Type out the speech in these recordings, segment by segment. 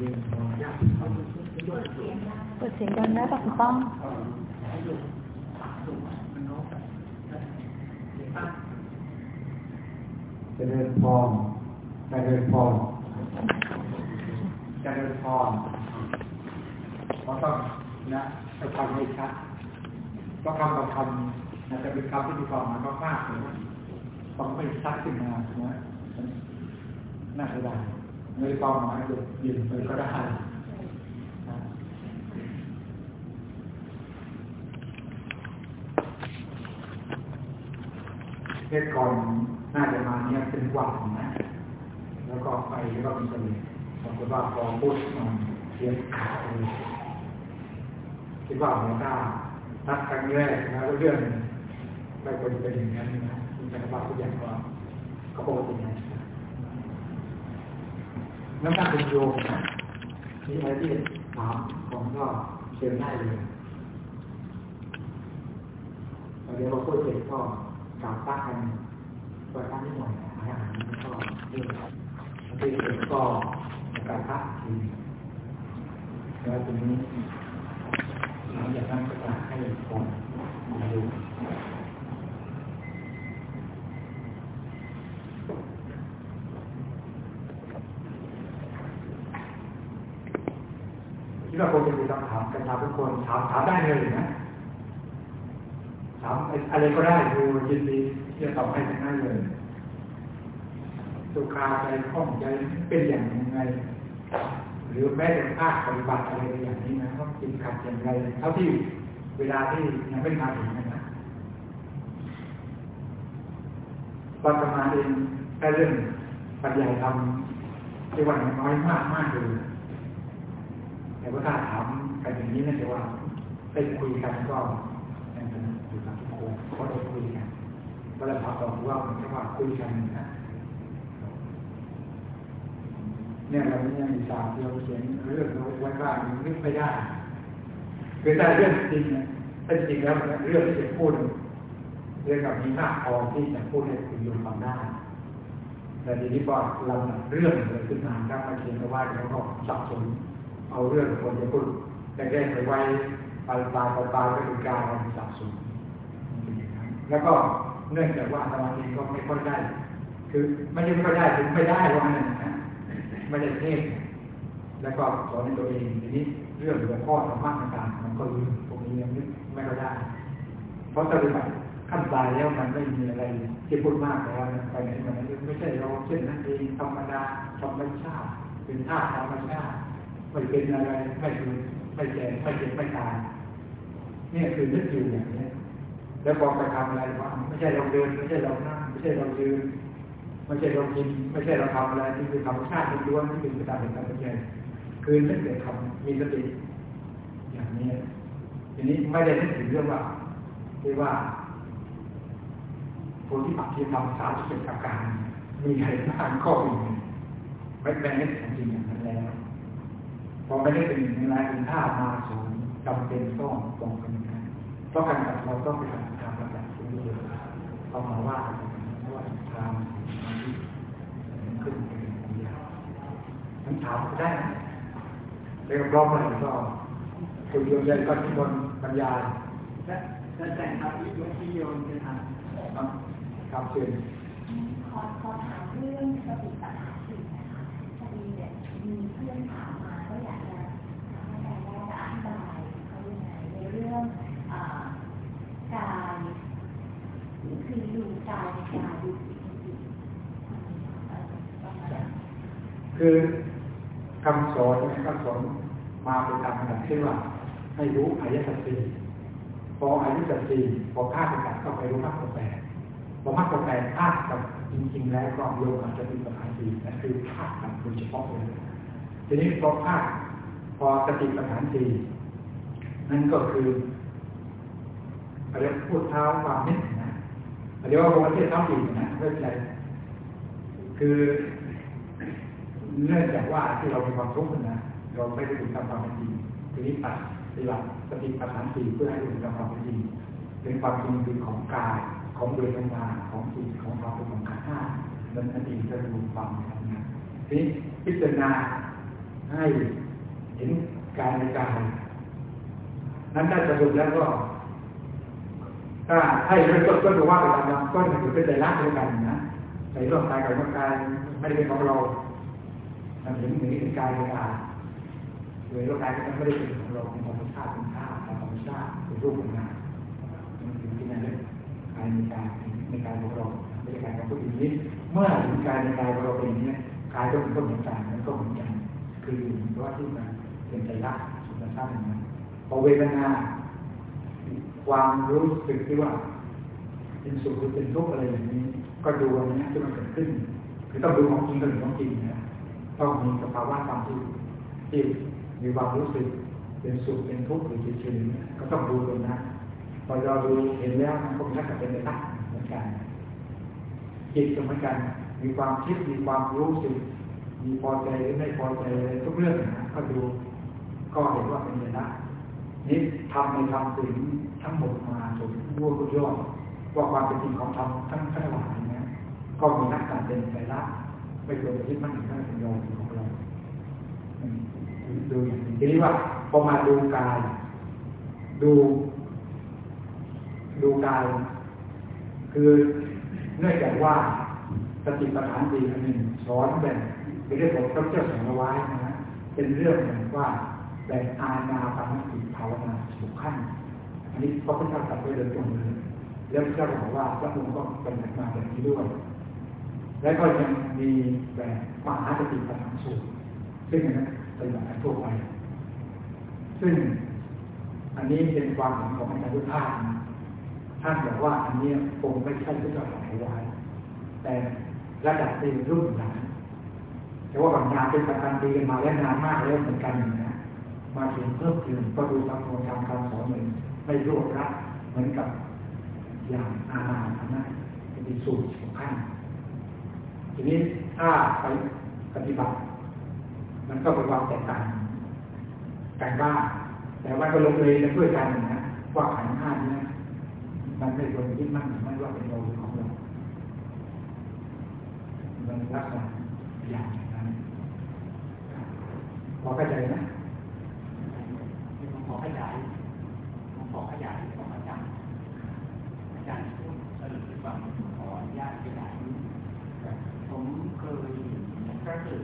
ดีเปิดเสียงดังได้ปะคุณป้องจะเดินพรจะเดินพรจะเดินพรเราต้องนะจะทำให้ชัดต้องคำต่อคำนะจะเป็นคำที่มีความหมายมากๆเลยต้องไม่ชัดขึ้นมานะน่าเสียดาย ไม่ได้ความหมายเลยยืนไปก็ได้เทศก่อนน่าจะมาเนี่ยเป็นหวังนะ แล้วก็ไปแล้วก็มีเสน่ห์ปรากฏว่าพอพูดมันเสียงขาดเลยคิดว่าหัวหน้าทักครั้งแรกนะเรื่องไม่ควรจะเป็นอย่างนั้นนะคุณจะว่าทุกอย่างก็ก็ปกตินะ น้ำหนักเป็นโยมมีอะไรที่ถามผมก็เชิญได้เลยเดี๋ยวเราพูดเสร็จก็กล่าวตั้งกันปล่อยตั้งนิดหน่อยหายอาหารแล้วก็เรื่องที่เสร็จก็การพักทีแล้วตรงนี้หลังจากนั้นก็จะให้ผมมาดู ที่เราควรจะมีคำถามกันถามทุกคนถามถามได้เลยนะถามอะไรก็ได้ดูยินดีที่จะตอบให้ทั้งนั้นเลยสุขาใจคล่องใจเป็นอย่างไรหรือแม้แต่ภาคปฏิบัติอะไรอย่างนี้นะต้องติดขัดอย่างไรเท่าที่เวลาที่ยังไม่มาถึงนะปัจมาเองแค่เรื่องปัญญาธรรมที่ว่าน้อยมากมากเลย แต่ว่าถ้าถามกันอย่างนี้นะแต่ว่าไปคุยกันก็ยังเป็นอยู่กับทุกคนเพราะเราคุยกันเวลาถามเราว่ามันแค่ว่าคุยกันนะเนี่ยเราเนี่ยมีสามเราเขียนเรื่องเราไว้ว่ามันนึกไม่ได้คือแต่เรื่องจริงเนี่ยเป็นจริงแล้วเรื่องที่จะพูดเรื่องกับมีมากพอที่จะพูดให้คุณโยมฟังได้แต่ทีนี้พอเราเรื่องเลยขึ้นมาครับมาเขียนเอาไว้แล้วก็สับสน เอาเรื่องคนจะพูดแรกๆไปไว้ปลายปลายปลายก็เป็นการเราสับสนแล้วก็เนื่องจากว่าสมาธิก็ไม่ค่อยได้ คือไม่ใช่ไม่ค่อยได้ถึงไม่ได้ว่างั้นนะไม่ได้เทศแล้วก็สอนในตัวเองทีนี้เรื่องหัวข้อธรรมะต่างๆมันก็ลืมตรงนี้ยังไม่ค่อยได้ เพราะปฏิบัติขั้นตายแล้วมันไม่มีอะไรที่พูดมากแล้วไปไหนมาไหนไม่ใช่เราเช่นนั้นเองธรรมดาธรรมชาติเป็นธาตุธรรมชาติ ไม่เป็นอะไรไม่เป็นไม่แก่ไม่เจ็บไม่ตายนี่คือนึกอยู่อย่างนี้แล้วพอไปทำอะไรว่าไม่ใช่เราเดิน ไม่ใช่เรานั่งไม่ใช่เรายืนไม่ใช่เรากินไม่ใช่เราทำอะไรที่คือธรรมชาติล้วนที่เป็นไปตามเป็นธรรมชาติคือนึกแต่ทำมีสติอย่างนี้ทีนี้ไม่ได้นึกถึงเรื่องว่าที่ว่าคนที่ปฏิบัติสามสิบอาการมีใครบ้างข้อมีไม่เป็นนึกจริงอย่างนั้นแล้ว พอไม่ได้เป็นอย่างไรเป็นท่ามาสูงจำเป็นต้องตรงกันนะเพราะการจัดเราต้องไปทำการปฏิบัติที่เดียวเขามาว่าว่าทางที่ขึ้นเป็นองยาวนั้นถามได้เรียกรองอะไรก็คุณโยมยันก็ที่บนบรรยาและและแต่งครับที่โยกที่โยมจะทำครับเชิญขอขอถามเรื่องสติปัฏฐานสี่นะคะพอดีเนี่ยมีเพื่อนถามมาก็อยากจะถามอาจารย์ว่าจะอธิบายเขายังไงในเรื่องกาย คือคำสอนคำสอนมาเป็นตามขนาดที่ว่า ให้รู้อายสัจสี่พออายุสัจสี่พอภาคกันก็ไปรู้ภาคแปดพอภาคแปดภาคกับจริงๆแล้วก็โยมอาจจะเป็นปัญหาสี่แต่คือภาคกันโดยเฉพาะเลยทีนี้พอภาคพอสติปัญหาสี่นั่นก็คืออะไรพูดเท้าความนิด เดี๋ยวว่าประเทศท้องถิ่นนะเพื่อใจคือเนื่องจากว่าที่เรามีความทุกข์นะเราไม่ได้ถึงตามความเป็นจริงทีนี้ตัดสลับสติปัฏฐานสี่เพื่อให้ถึงตามความเป็นจริงเป็นความจริงคือของกายของเวทนาของจิตของความเป็นของขันธ์ห้านั้นอันนี้จะรู้ความทำงานทีนี้พิจารณาให้เห็นกายในกายนั้นถ้สรุปแล้วก็ ถ้าให้เริ่มต้นก็ดูว่าไปตามลำต้นคือเป็นใจรักด้วยกันนะในร่างกายกับร่างกายไม่ได้เป็นของเราเราเห็นอย่างนี้เป็นกายในกายโดยร่างกายก็ไม่ได้เป็นของเราเป็นธรรมชาติเป็นธาตุธรรมชาติเป็นรูปของนามมันถึงที่นั่นเลยกายในกายในกายของเราไม่ใช่กายของผู้อื่นนี้เมื่อถึงกายในกายของเราเป็นอย่างนี้กายก็เป็นต้นเหมือนกันมันก็เหมือนกันคือเพราะว่าที่มันเป็นใจรักสุขภาพอย่างนั้นพอเวทนา ความรู้สึกที่ว่าเป็นสุขหรือเป็นทุกข์อะไรอย่างนี้ ก็ดูอันนี้ที่มันเกิดขึ้นคือต้องดูของจริงกับของจริงนะต้องมีสภาวะความที่ที่มีความรู้สึกเป็นสุขเป็นทุกข์หรือเฉยๆก็ต้องดูตรงนั้นพอเราดูเห็นแล้วมันก็มันก็เป็นไปตามเหมือนกันจิตก็เหมือนกัน มีความคิดมีความรู้สึก มีพอใจหรือไม่พอใจทุกเรื่องนะก็ดูก็เห็นว่าเป็นไปได้ นี่ทำในทำถึงทั้งหมดมาจนรวบยอดว่าความเป็นจริงของธรรมทั้งทั้งหลายนะก็มีนักการเป็นไปละไม่ควรจะยึดมั่นถือมั่นเป็นยอมของเราดูอย่างนี้ทีนี้ว่าพอมาดูกาย ดู ดูกาย คือเนื่องจากว่าสติปัฏฐานสี่อันหนึ่งสอนแบ่งเป็นเรื่องของพระเจ้าสอนเอาไว้นะฮะเป็นเรื่องเหมือนว่าแบ่งอาณาปานสาวนาสุขั้นอันนี้พระพุทธเจ้าตรัสไว้โดยตรงเลยแล้วพระเจ้าบอกว่าพระองค์ก็เป็นแบบมาแบบนี้ด้วย และก็ยังมีแบบมหาสติปัฏฐานสูตรซึ่งนนั้นเป็นแบบทั่วไป ซึ่งอันนี้เป็นความเห็นของอาจารย์ทุกท่านท่านบอกว่าอันนี้คงไม่ใช่ที่เราสอนไว้แต่ระดับเป็นรุ่นหลังแต่ว่าบางงานเป็นประกันปีกันมาแล้วนานมากแล้วเหมือนกันนะ มาถึงเพิ่มเติมก็ดูตามโครงการการสอนหมือนไม่รวบรัดเหมือนกับอย่างอาณาอันนั้นเป็นสูตรของขั้นทีนี้ถ้าไปปฏิบัติ มันก็เป็นความแตกต่างกันบ้างแต่ว่าก็ลงเลยกันด้วยกันนะว่าขันห้านี้มันไม่ควรยึดมั่นไม่ว่าเป็นเราของเรามันลักษณะอย่างนั้นพอเข้าใจนะผม ขอขยายผมขอขยายของอาจารย์อาจารย์พูดสรุปให้ฟังขออนุญาตขยายผมเคยก็คือ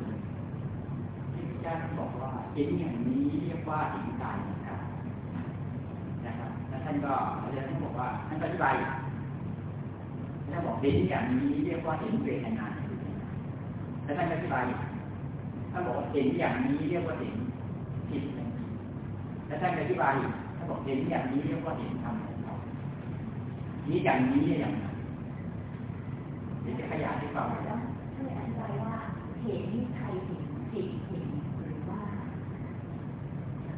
ที่อาจารย์บอกว่าเห็นอย่างนี้เรียกว่าเห็นกายนะครับนะครับแล้วท่านก็อาจารย์ท่านบอกว่าท่านอธิบายท่านบอกเห็นอย่างนี้เรียกว่าเห็นเวทนาแล้วท่านอธิบายท่านบอกเห็นอย่างนี้เรียกว่าเห็นผิด และท่านอธิบายท่านบอกเห็นอย่างนี้เรียกว่าเห็นธรรมของเรานี้อย่างนี้อย่างนั้นเดี๋ยวจะขยายให้ฟังแล้วช่วยอธิบายว่าเห็นใครเห็นจิตเห็นหรือว่า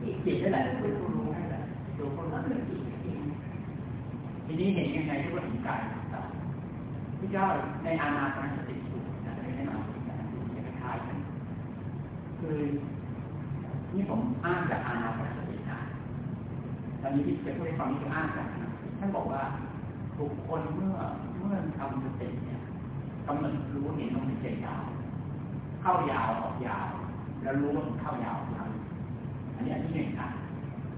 จิตจิตนั่นแหละคือผู้รู้นั่นแหละตัวผู้ก็รู้คือจิตเห็นทีนี้เห็นยังไงที่ว่าเห็นกายต่างที่เจ้าในอาณาปานสติสูตรนะในแนะนำที่จะคล้ายกันคือนี่ผมอ้างจากอาณาปานสตินะ ตอนนี้ที่จะพูดให้ฟังนี่คืออ้างจากท่านบอกว่าบุคคลเมื่อเมื่อทำสติเนี่ยกำหนดรู้เห็นลมหายใจยาว เข้ายาวออกยาว แล้วรู้ว่ามันเข้ายาวออกยาวอันนี้อันที่หนึ่งนะ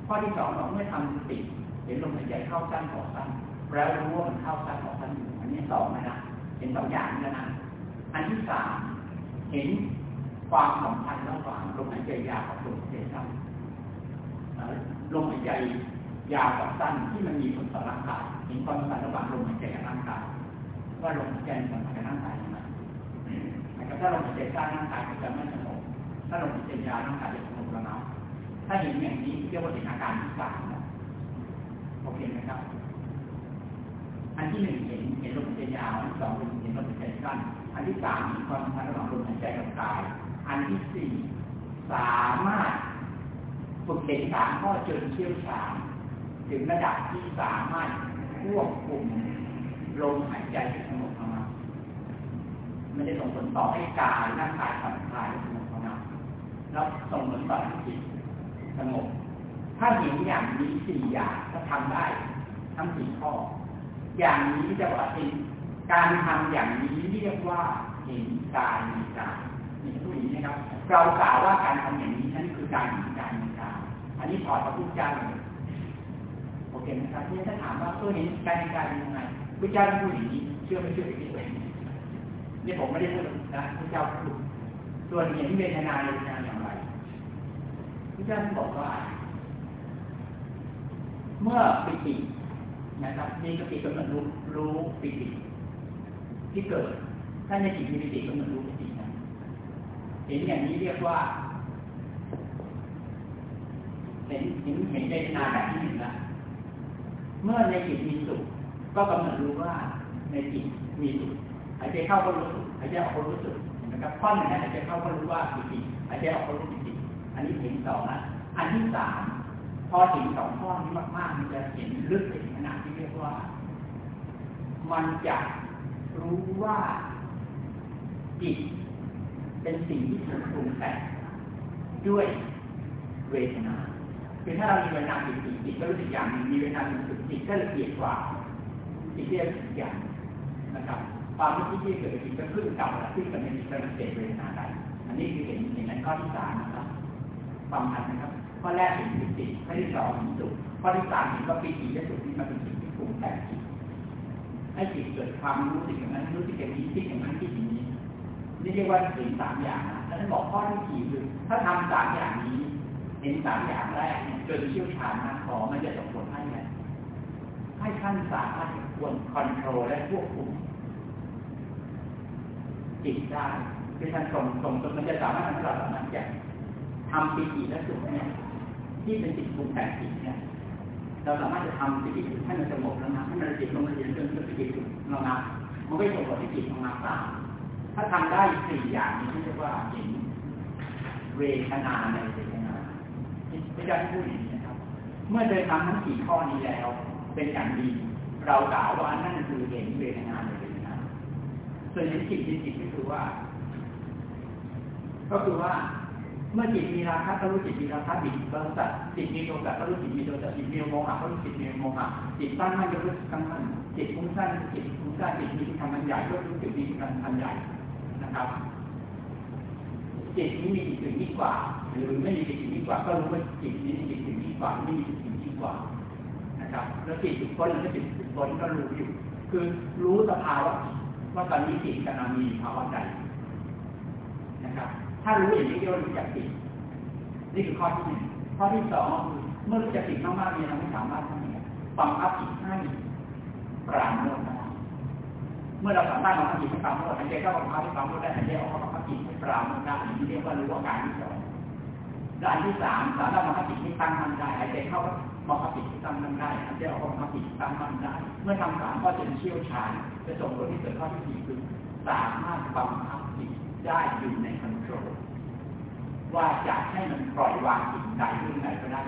ข้อที่สองเราเมื่อทำสติเห็นลมหายใจเข้าสั้นออกสั้นแล้วรู้ว่ามันเข้าสั้นออกสั้นอยู่อันนี้สองนะนะเห็นสองอย่างนี้นะอันที่สามเห็นความสัมพันธ์ระหว่างลมหายใจยาวกับลมหายใจสั้นลมหายใจ ยาวกับสั้นที่มันมีผลต่อร่างกายเห็นความสัมพันธ์ระหว่างลมหายใจกับร่างกายว่าลมหายใจสัมพันธ์กับร่างกายยังไงถ้าลมหายใจสั้นร่างกายก็จะไม่สงบถ้าลมหายใจยาวร่างกายจะสงบระงับถ้าเห็นอย่างนี้เรียกว่าเห็นอาการที่สามนะโอเคไหมครับ อันที่หนึ่งเห็นเห็นลมหายใจยาวอันที่สองเห็นลมหายใจสั้นอันที่สามเห็นความสัมพันธ์ระหว่างลมหายใจกับกาย อันที่สี่สามารถฝึกเห็นสามข้อจนเชี่ยวชาญ ถึงระดับที่สามารถควบคุมลมหายใจให้สงบระงับไม่ได้ส่งผลต่อให้กายร่างกายผ่อนคลายสงบระงับแล้วส่งผลต่อให้จิตสงบถ้าเห็นอย่างนี้สี่อย่างก็ทำได้ ทั้งสี่ข้อ อย่างนี้จะว่าเป็นการทำอย่างนี้เรียกว่าเห็นกายมีกายมีผู้หญิงนะครับ เรากล่าวว่าการทำอย่างนี้ฉันคือการเห็นกายในกายอันนี้ถอดพระพุทธเจ้าเลย เคไหมครับที่ถ้าถามว่าเออเห็นกายในกายเป็นยังไงพระเจ้าพูดอย่างนี้เชื่อไม่เชื่ออย่างนี้เลยนี่ผมไม่ได้พูดนะพระเจ้าพูดส่วนเห็นเวทนาเวทนาอย่างไรพระเจ้าบอกว่า เมื่อปิตินะครับมีสติกำหนดรู้รู้ปิติที่เกิดถ้าในจิตมีปิติกำหนดรู้ปิตินะเห็นอย่างนี้เรียกว่าเห็นเห็นเห็นเวทนาแบบที่หนึ่งละ เมื่อในจิตมีสุขก็กำหนดรู้ว่าในจิตมีสุขหายใจเข้าก็รู้สุขหายใจออกก็รู้สุขนะครับข้อหนึ่งนะหายใจเข้าก็รู้ว่าปิติหายใจออกก็รู้ปิติอันนี้เห็นสองนะอันที่สามพอถึงสองข้อนี้มากๆมันจะเห็นลึกไปถึงขนาดที่เรียกว่า มันจะรู้ว่าจิตเป็นสิ่งที่ถูกปรุงแต่งด้วยเวทนา คือถ้าเรามีเวทนาจิตจิตก็รู้สึกอย่างนึงมีเวทนาจิตจิตก็ละเอียดกว่าจิตเรียกอย่างนะครับความรู้สึกที่เกิดกับจิตก็ขึ้นกับขึ้นกับในจิตเป็นเศษเวทนาใดอันนี้คือเห็นเห็นในข้อที่สามนะครับฟังทันนะครับข้อแรกเห็นปิติข้อที่สองเห็นสุขข้อที่สามเห็นว่าปิติและสุขนี่มันเป็นสิ่งที่ปรุงแต่งจิตให้จิตเกิดความรู้สึกอย่างนั้นรู้สึกอย่างนี้คิดอย่างนั้นคิดอย่างนี้นี่เรียกว่าเห็นสามอย่างนะแล้วท่านบอกข้อที่สี่คือถ้าทำสามอย่างนี้ เห็นสามอย่างแรกเนี่ยจนเชี่ยวชาญมากพอมันจะส่งผลให้ไงให้ท่านสามารถควบคอนโทรลและควบคุมจิตได้คือท่านส่งส่งจนมันจะสามารถทำให้เราสามารถจะทำปีติและสุขเนี่ย ที่เป็นจิตปรุงแต่งจิตเนี่ยเราสามารถจะทำปีติให้มันสงบแล้วนะให้มันจิตลงมาเรียนเรื่องปีติสุขเรานะมันก็ส่งผลให้จิตของเราตามถ้าทำได้สี่อย่างนี้เรียกว่าเห็นเวทนาในเว พระเจ้าที่พูดอย่างนี้นะครับ เมื่อเดินทำทั้งสี่ข้อนี้แล้ว เป็นอย่างดี เรากล่าวว่านั่นคือเห็นเวทนาในเวทนาส่วนเห็นจิตในจิตก็คือว่า ก็คือว่าเมื่อจิตมีราคะก็รู้จิตมีราคะจิตก็รู้จักจิตมีโทสะก็รู้จิตมีโทสะจิตมีโมหะก็รู้จิตมีโมหะจิตตั้งมั่นก็รู้ตั้งมั่นจิตฟุ้งซ่านจิตฟุ้งซ่านจิตมีที่ทำมันใหญ่ก็รู้จิตมีที่ทำมันใหญ่นะครับ จิตนี้มีจิตอื่นยิ่งกว่า หรือไม่มีจิตอื่นยิ่งกว่า ก็รู้ว่าจิตนี้มีจิตอื่นยิ่งกว่าไม่มีจิตอื่นยิ่งกว่านะครับ แล้วจิตทุกคนหรือจิตทุกคนก็รู้อยู่ คือรู้สภาวะว่าตอนนี้จิตกำลังมีภาวะใดนะครับ ถ้ารู้อย่างนี้เรียกว่ารู้จักจิตนี่คือข้อที่หนึ่งข้อที่สองคือเมื่อรู้จักจิตมากๆเนี่ยเราไม่สามารถทำอะไรบังคับจิตให้ปราโมทได้เมื่อเราสามารถบังคับจิตให้ปราโมทหายใจเข้าบังคับให้ปราโมทได้หายใจออกบังคับจิต รามทได้นี่เรียกว่ารู้อาการที่สองและอันที่สามสามารถบังคับจิตให้ตั้งมันได้หายใจเข้าบังคับจิตให้ตั้งมันได้หายใจออกบังคับจิตให้ตั้งมันได้ เมื่อทำสามข้อจนเชี่ยวชาญจะส่งผลที่เกิดข้อที่สี่คือสามารถบังคับจิตได้อยู่ในคอนโทรลว่าจะให้มันปล่อยวางสิ่งใดเรื่องใดก็ได้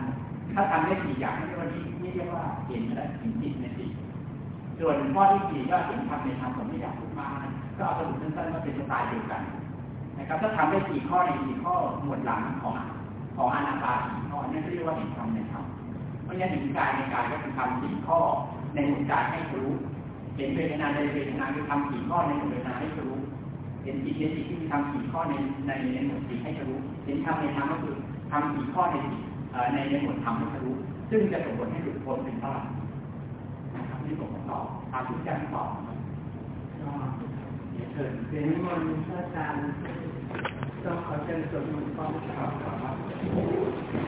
ถ้าทำได้สี่อย่างนี้วันนี้นี่เรียกว่าเห็นอะไรเห็นจิตในจิตส่วนข้อที่สี่ก็เห็นธรรมในธรรมผมไม่อยากพูดมากนะก็เอาสรุปสั้นๆว่าเป็นสไตล์เดียวกัน นะครับถ้าทำได้สี่ข้อในสี่ข้อหมวดหลังของของอนาปาสี่ข้อนั่เรียกว่าเห็นธรรมในธรรมเพราะฉะนั้นเห็นกายในกายก็คือทำสี่ข้อในหมวดกายให้รู้เห็นเวทนาในเวทนาคือทำสี่ข้อในหมวดเวทนาให้รู้เห็นจิตในจิตที่ทำสี่ข้อในในในหมวดจิตให้รู้เห็นธรรมในธรรมก็คือทำสี่ข้อในจิตในในหมวดธรรมให้รู้ ซึ่งจะส่งผลให้หลุดพ้นเป็นเท่าไหร่นะครับนี่ผมตอบตามที่อาจารย์ตอบนะครับเดี๋ยวเชิญเดี๋ยนิมนต์พระอาจารย์ ต้องขอเชิญสวดมนต์พร้อมกัน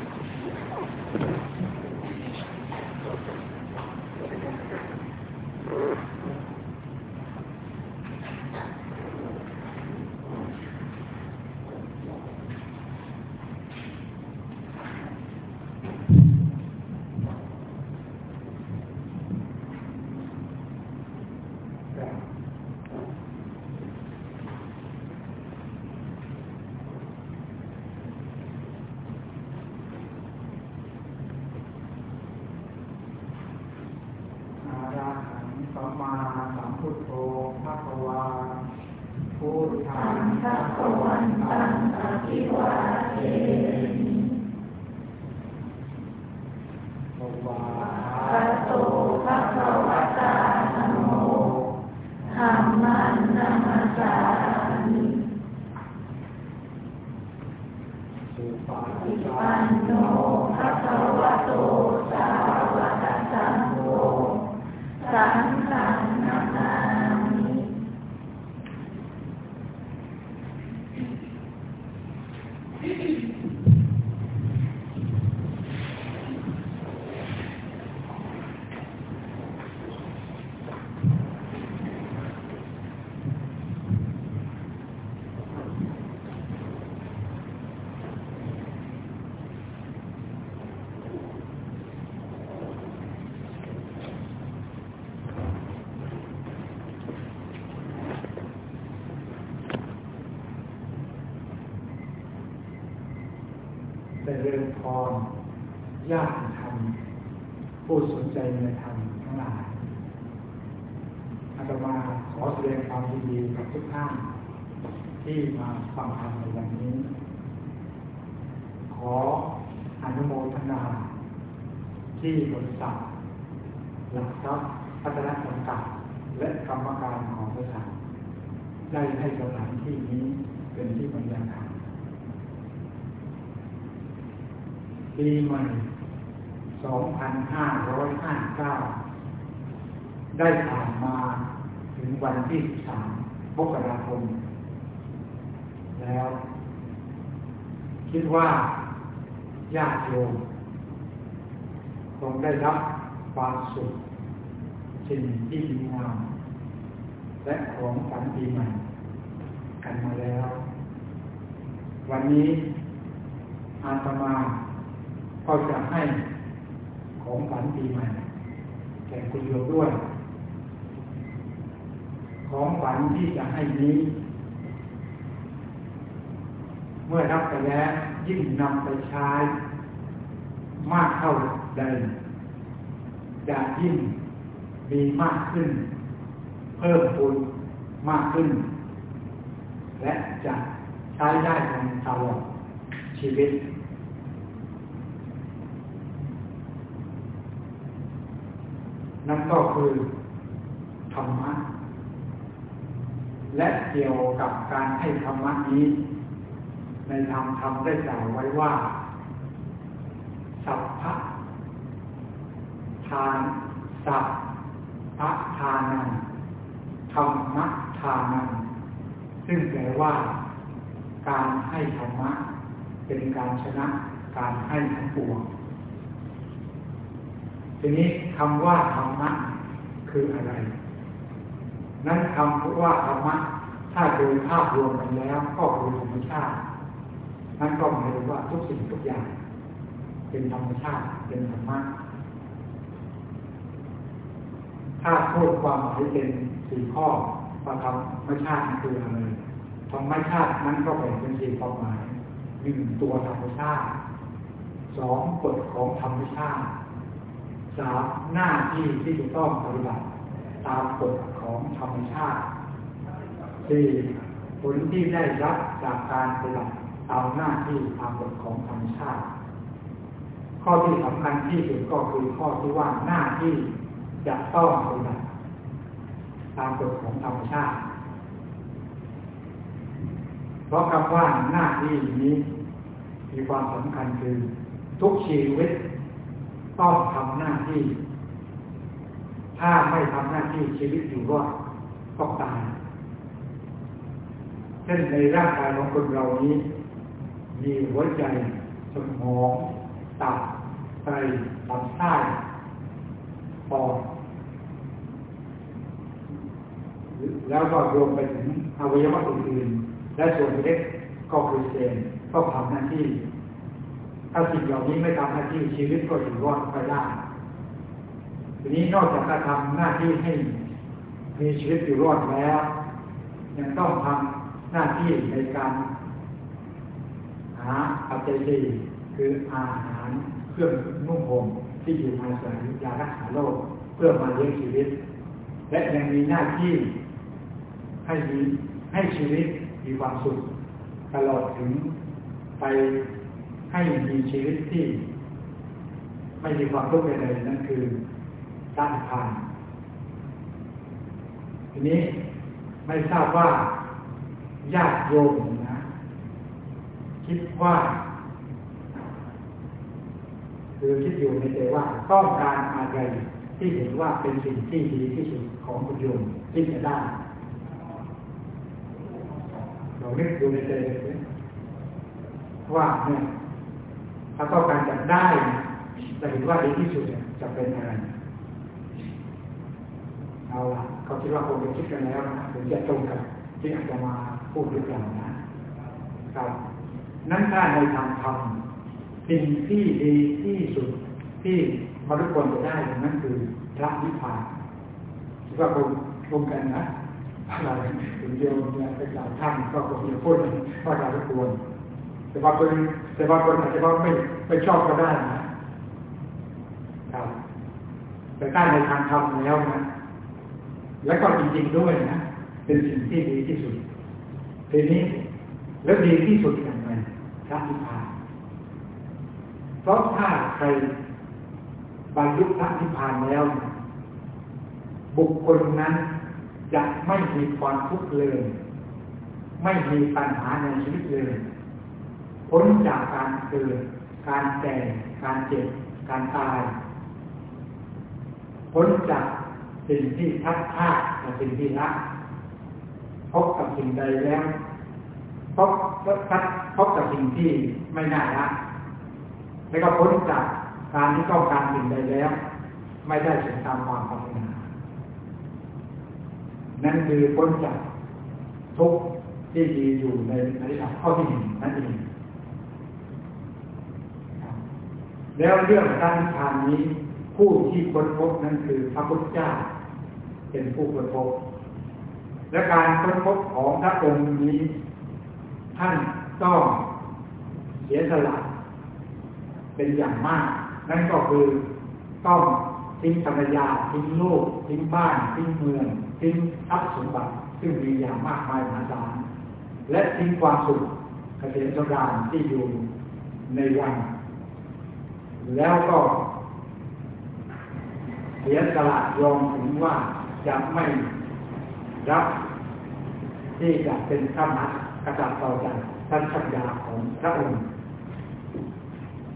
อาราหังสัมมาสัมพุทโธภะคะวาพุทธัง พระกวันตังอภิวาเทมิ ภะวา พระโตพระภวตาธัมโมธรรมันนามัสสามิ สุปา สุ ฏิปันโนภะคะวะโตสาวกสังโฆสังฆังนามามิ แต่เรื่องพรญาติธรรมผู้สนใจในธรรมทั้งหลายอาตมาขอแสดงความยินดีกับทุกท่าน ที่มา ฟังธรรมในวันนี้ ขออนุโมทนา ที่บริษัทหลักทรัพย์พัฒนาจำกัดและกรรมการของบริษัทได้ให้สถานที่นี้เป็นที่บรรยายธรรมปีใหม่ 2559 ได้ผ่านมาถึงวันที่ 13มกราคม แล้ว คิดว่าญาติโยมคงได้รับความสุขสิ่งที่ดีงามและของฝันปีใหม่กันมาแล้ว วันนี้อาตมาก็จะให้ของฝันปีใหม่แก่คุณโยมด้วย ของฝันที่จะให้นี้ เมื่อรับไปแล้วยิ่งนำไปใช้ มากเท่าใดจะยิ่งมีมากขึ้น เพิ่มพูนมากขึ้น และจะใช้ได้ในตลอดชีวิต นั่นก็คือธรรมะและเกี่ยวกับการให้ธรรมะนี้ ในธรรมธรรมได้กล่าวไว้ว่า สัพพะทาน สัพพะทานังธรรมะทานังซึ่งแปลว่า การให้ธรรมะ เป็นการชนะการให้ทั้งปวงทีนี้คำว่าธรรมะคืออะไร นั้นคำว่าธรรมะถ้าโดยภาพรวมกันแล้ว ก็คือธรรมชาติ นั่นก็หมายถึงว่าทุกสิ่งทุกอย่าง เป็นธรรมชาติเป็นธรรมะถ้าพูดความหมายเป็นสี่ข้อว่าธรรมชาติคืออะไรธรรมชาตินั้นก็แบ่งเป็นสี่ความหมายหนึ่งตัวธรรมชาติสองกฎของธรรมชาติสามหน้าที่ที่จะต้องปฏิบัติตามกฎของธรรมชาติสี่ผลที่ได้รับจากการปฏิบัติ ตามหน้าที่ตามกฎของธรรมชาติ ข้อที่สำคัญที่สุดก็คือข้อที่ว่าหน้าที่จะต้องปฏิบัติตามกฎของธรรมชาติ เพราะคำว่าหน้าที่นี้ มีความสำคัญคือทุกชีวิตต้องทำหน้าที่ ถ้าไม่ทำหน้าที่ชีวิตอยู่รอดก็ตายเช่นในร่างกายของคนเรานี้ มีหัวใจสมองตับไตลำไส้ปอดแล้วก็รวมไปถึงอวัยวะอื่นๆและส่วนเล็กก็คือเซลล์ก็ทำหน้าที่ ถ้าสิ่งเหล่านี้ไม่ทำหน้าที่ชีวิตก็อยู่รอดไม่ได้ทีนี้นอกจากการทำหน้าที่ให้มีชีวิตอยู่รอดแล้ว ยังต้องทำหน้าที่ในการ หาปัจจัยสี่คืออาหารเครื่องนุ่งห่มที่อยู่อาศัยยารักษาโรคเพื่อมาเลี้ยงชีวิต และยังมีหน้าที่ให้มีให้ชีวิตมีความสุข ตลอดถึงไปให้มีชีวิตที่ ไม่มีความทุกข์ใดๆนั่นคือต้านทานทีนี้ไม่ทราบว่าญาติโยม คิดว่า คือคิดอยู่ในใจว่าต้องการอะไรที่เห็นว่าเป็นสิ่งที่ดีที่สุดของคุณโยมที่จะได้เรานึกดูในใจเลยว่าเนี่ยถ้าต้องการจะได้จะเห็นว่าดีที่สุดจะเป็นอะไรเอาละเขาคิดว่าคงจะคิดกันแล้วนะถึงจะตรงกับที่อาจจะมาพูดหรือเปล่านะครับ นั้นถ้าในทางธรรมสิ่งที่ดีที่สุดที่มนุษย์ควรจะได้นั่นคือพระนิพพานคิดว่าคงตรงกันนะเราถึงเดียวเนี่ยไปกล่าวท่านก็คงจะพูดว่าเราทุกคนแต่บางคนแต่บางคนอาจจะว่าไม่ไม่ชอบก็ได้นะครับแต่ถ้าในทางธรรมแล้วนะแล้วก็จริงๆด้วยนะเป็นสิ่งที่ดีที่สุดทีนี้แล้วดีที่สุดอย่างไร พระนิพพานเพราะถ้าใครบรรลุพระนิพพานแล้ว บุคคลนั้นจะไม่มีความทุกข์เลย ไม่มีปัญหาในชีวิตเลยพ้นจากการเกิด การแก่ การเจ็บ การตาย พ้นจากสิ่งที่ทัดทากับสิ่งที่รักพบกับสิ่งใดแล้ว พบพบพบกับสิ่งที่ไม่น่ารักแล้วก็พ้นจากการที่ต้องการสิ่งใดแล้ว ไม่ได้ถึงตามความปรารถนา นั่นคือพ้นจากทุกข์ที่มีอยู่ในอริยสัจข้อที่หนึ่งนั่นเองแล้วเรื่องการทานนี้ผู้ที่ค้นพบนั้นคือพระพุทธเจ้า เป็นผู้ค้นพบ และการค้นพบของพระองค์นี้ ท่านต้องเสียสละเป็นอย่างมาก นั่นก็คือต้องทิ้งภรรยาทิ้งลูกทิ้งบ้าน ทิ้งเมือง ทิ้งทรัพย์สมบัติซึ่งมีอย่างมากมายมหาศาลและทิ้งความสุขเกษตรสำราญที่อยู่ในวันแล้วก็เสียสละยอมถึงว่าจะไม่รับที่จะเป็นข้ามก กระจับต่อจากท่านสัญญาของพระองค์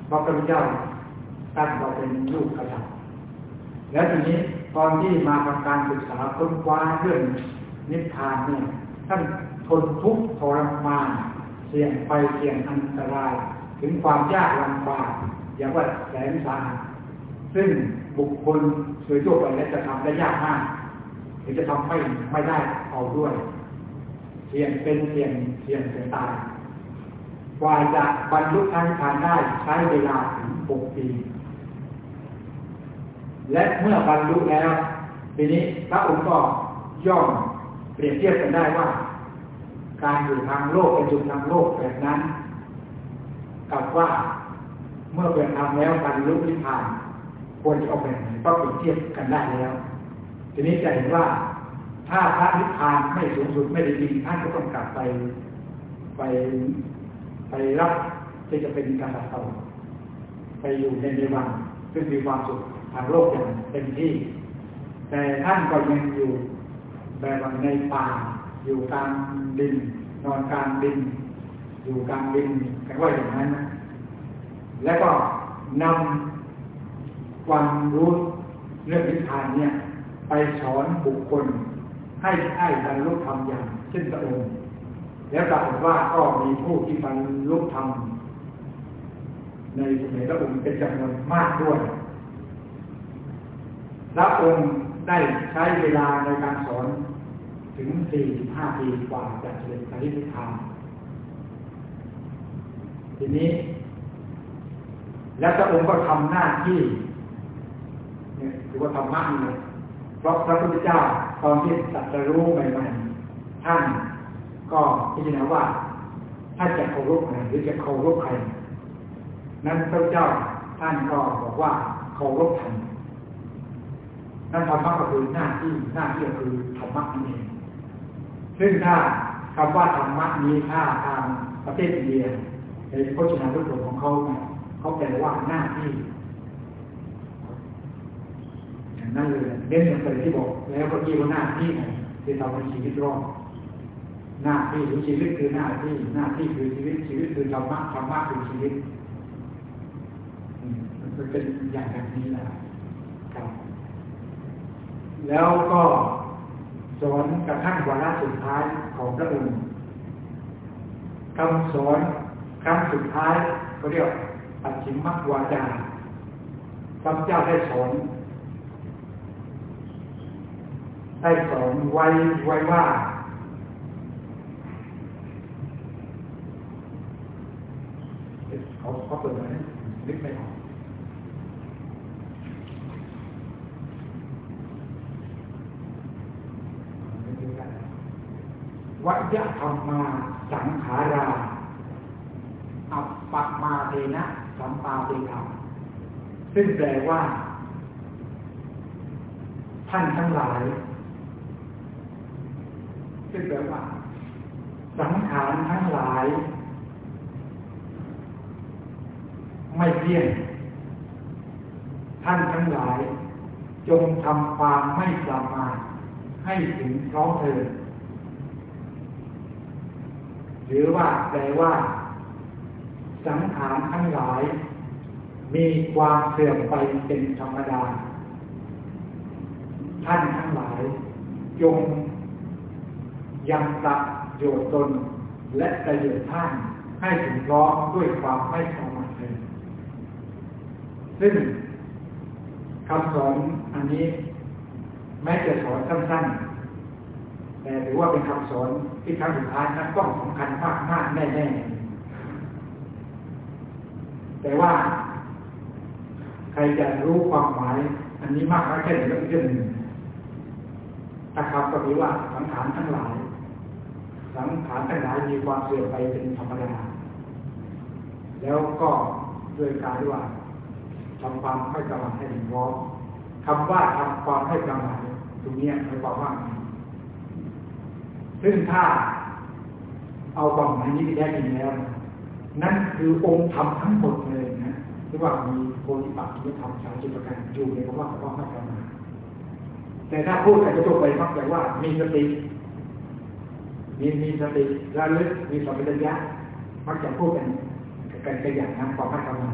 พระพุทธเจ้าตั้งเราเป็นลูกกษัตริย์แล้วทีนี้ตอนที่มาทำการศึกษาค้นคว้าเรื่องนิพพานเนี่ยท่านทนทุกข์ทรมานเสี่ยงไปเสี่ยงอันตราย ถึงความยากลำบากอย่างว่าแสนสาหัสซึ่งบุคคลโดยทั่วไปแล้วจะทำได้ยากมากหรือจะทำไม่ไม่ได้เอาด้วย สี่ยงเป็นเสี่ยงเสี่ยงเสียตายกว่าจะบรรลุทางทานได้ใช้เวลาถึงหกปี และเมื่อบรรลุแล้ว ทีนี้พระองค์ก็ย่อมเปรียบเทียบกันได้ว่า การอยู่ทางโลกเป็นอยู่ทางโลกแบบนั้น กับว่าเมื่อเป็นทำแล้วบรรลุนิพพานควรจะเอาแบบไหนก็เปรียบเทียบกันได้แล้ว ทีนี้จะเห็นว่า ถ้าพระนิพพานไม่สูงสุดไม่ได้จริงท่านก็ต้องกลับไปไปไปรับที่จะเป็นการต่อไปอยู่ในในวันซึ่งมีความสุขทางโลกอย่างเต็มที่ แต่ท่านก็ยังอยู่แบบในป่าอยู่กลางดิน นอนกลางดิน อยู่กลางดินกันว่าอย่างนั้นแล้วก็นำความรู้เรื่องนิพพานเนี่ย ไปสอนบุคคล ให้ให้บรรลุธรรมอย่างเช่นพระองค์แล้วปรากฏว่าก็มีผู้ที่บรรลุธรรมในสมัยพระองค์เป็นจำนวนมากด้วยพระองค์ได้ใช้เวลาในการสอนถึง 45 ปีกว่าจะเสด็จปรินิพพานทีนี้ แล้วพระองค์ก็ทำหน้าที่นี่ถือว่าธรรมะนี่เลยเพราะพระพุทธเจ้า ตอนที่ตรัสรู้ใหม่ๆท่านก็พิจารณาว่าถ้าจะเคารพใครหรือจะเคารพใครนั้นพระเจ้าท่านก็บอกว่าเคารพท่านนั่นธรรมะก็คือหน้าที่หน้าที่ก็คือธรรมะนั่นเองซึ่งถ้าคำว่าธรรมะนี้ถ้าทางประเทศอินเดียในพจนานุกรมของเขาเนี่ยเขาแปลว่าหน้าที่อย่าง นั้นเลยเน้นอย่างที่บอกแล้วก็ที่ว่าหน้าที่ไงที่ทำให้ชีวิตรอดหน้าที่หรือชีวิตคือหน้าที่ หน้าที่คือชีวิตชีวิตคือธรรมะธรรมะคือชีวิตเป็นเป็นอย่างแบบนี้นะครับ แล้วก็สอนกระทั่งวาระสุดท้ายของพระองค์คำสอนครั้งสุดท้ายเขาเรียกปัจฉิมมัควาจาพระเจ้าได้สอน ได้สอนไว้ไว้ว่า เขาเขาเปิดมานึกไม่ออกวัจธรรมาสังขาราอัปปมาเทนะสัมปาติธรรมซึ่งแปลว่า ท่านทั้งหลาย ซึ่งแปลว่า สังขารทั้งหลาย ไม่เที่ยงท่านทั้งหลาย จงทำความไม่ประมาทให้ถึงพร้อมเถิดหรือว่าแปลว่า สังขารทั้งหลาย มีความเสื่อมไปเป็นธรรมดา ท่านทั้งหลาย จง ยังประโยชน์ตนและประโยชน์ท่านให้ถึงพร้อมด้วยความไม่ประมาทเลยซึ่งคำสอนอันนี้ แม้จะสอนสั้นๆ แต่ถือว่าเป็นคำสอนที่ครั้งสุดท้ายนั้นต้องสำคัญมากมากแน่ๆ แต่ว่า ใครจะรู้ความหมาย อันนี้มากน้อยแค่ไหนก็เป็นเรื่องหนึ่งถ้าคำก็มีว่าสังขารทั้งหลาย สังขารทั้งหลายมีความเสื่อมไปเป็นธรรมดา แล้วก็ด้วยการว่าทำความไม่ประมาทให้ถึงพร้อมคำว่าทำความไม่ประมาทตรงนี้หมายความว่าซึ่งถ้าเอาความหมายนี้ไปแท้จริงแล้ว นั่นคือองค์ธรรมทั้งหมดเลยนะที่ว่ามีโพธิปักขิยธรรมสามสิบประการอยู่ในคำว่าความไม่ประมาทแต่ถ้าพูดแต่ทั่วไปมักจะว่ามีสติ มีมีสติระลึกมีสัมปชัญญะมักจะพูดกันกันกันอย่างนั้นความไม่ประมา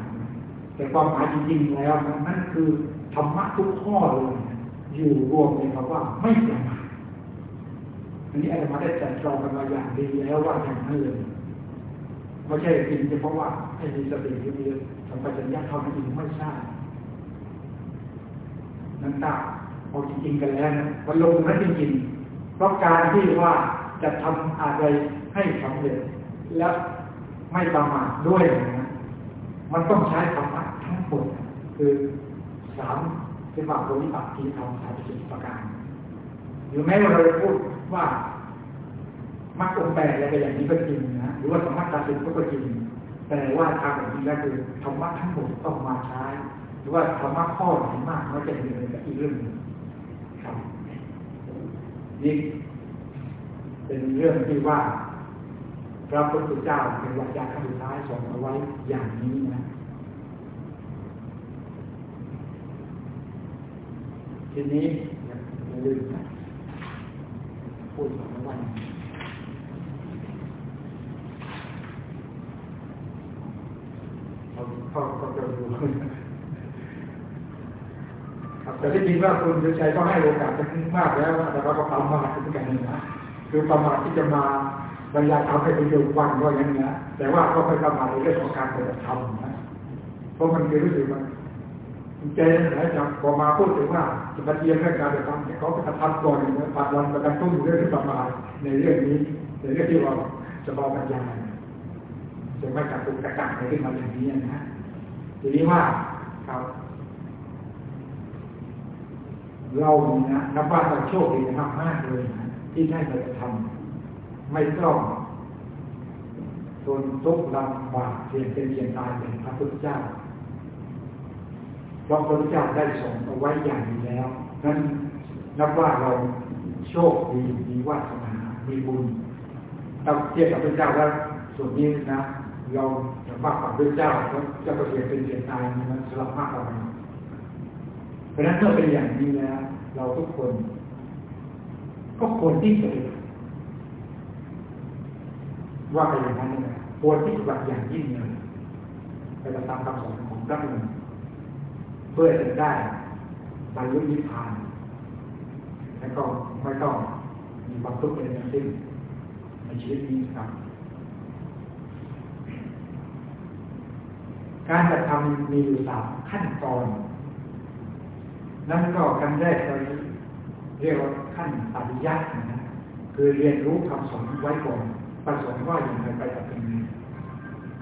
แต่ความหมายจริงๆแล้วนั่นคือธรรมะทุกข้อเลยอยู่รวมในคำว่าไม่ประมาทอันนี้อาจารย์ได้จัดจองกันมาอย่างดีแล้วว่าอย่างนั้นเลยไม่ใช่เพียงเฉพาะว่าให้มีสติหรือมีสัมปชัญญะเท่านั้นเองไม่ใช่นั่นตาเอจริงๆกันแล้วนะมันลงนั้นจริงๆเพราะการที่ว่า จะทำอะไรให้สำเร็จ แล้วไม่ประมาทด้วยนะมันต้องใช้ธรรมะทั้งหมดคือสามที่ว่าโพธิปักขีธรรมสามสิบประการหรือแม้ว่าเราพูดว่ามรรคองแปดอะไรอย่างนี้ก็จริงนะหรือว่าสมมติการสิก็จริง แต่ว่าทางแบบนี้แล้วคือธรรมะทั้งหมดต้องมาใช้หรือว่าธรรมะข้อไหนมากน้อยจะเป็นอะไรอีกเรื่องหนึ่งครับนี่ เป็นเรื่องที่ว่าพระพุทธเจ้าเป็นวัจจะขั้นสุดท้ายสอนเอาไว้อย่างนี้นะทีนี้อย่าลืมนะพูดสองวันเขาเขาเขาจะดูครับแต่ที่จริงว่าคุณจะใช้ก็ให้โอกาสกันมากแล้วแต่เราก็ทำมาถึงกันนะ คือประมาทที่จะมาบรรยายทำให้ประโยชน์วันก็อย่างนี้นะแต่ว่าก็ไม่ประมาทในเรื่องของการปฏิบัติธรรมนะเพราะมันคือรู้สึกมันใจไหนจะพอมาพูดถึงว่าจะมาเทียมเรื่องการปฏิบัติธรรมเขาไปทำก่อนนะปัดวันประกันต้องอยู่เรื่องประมาทในเรื่องนี้ในเรื่องที่เราจะบอกบรรยายจะไม่กระตุกกระตักในขึ้นมาอย่างนี้นะทีนี้ว่าครับเราเนี่ยนะนับว่าเราโชคดีมากมากเลยนะ ที่ได้ปฏิบัติธรรมไม่ต้องทนทุกข์ลำบากเพียงเป็นเพียงตายเป็นพระพุทธเจ้าเพราะพระพุทธเจ้าได้ส่งเอาไว้อย่างดีแล้ว นั้นนับว่าเราโชคดีมีวาสนา มีบุญเราเทียบกับพระเจ้าแล้วส่วนนี้นะ เราจะมากกว่าพระเจ้าเพราะจะเปลี่ยนเป็นเปลี่ยนตายมันสลับมากกว่าเพราะนั้นเมื่อเป็นอย่างนี้แล้ว เราทุกคน ก็ควรที่จะว่าไปอย่างนั้นนะควรที่จะแบบอย่างยิ่งเลยไปตามคำสอนของพระองค์เพื่อจะได้บรรลุนิพพาน แล้วก็ไม่ต้องมีความทุกข์เลยทั้งสิ้นในชีวิตนี้ครับ การจะทำมีอยู่สามขั้นตอน นั่นก็ขั้นแรกเรา เรียกว่าขั้นปริยัตินะคือเรียนรู้คำสอนไว้ก่อนประสงค์ว่าอย่างไรไปกับเป็นไง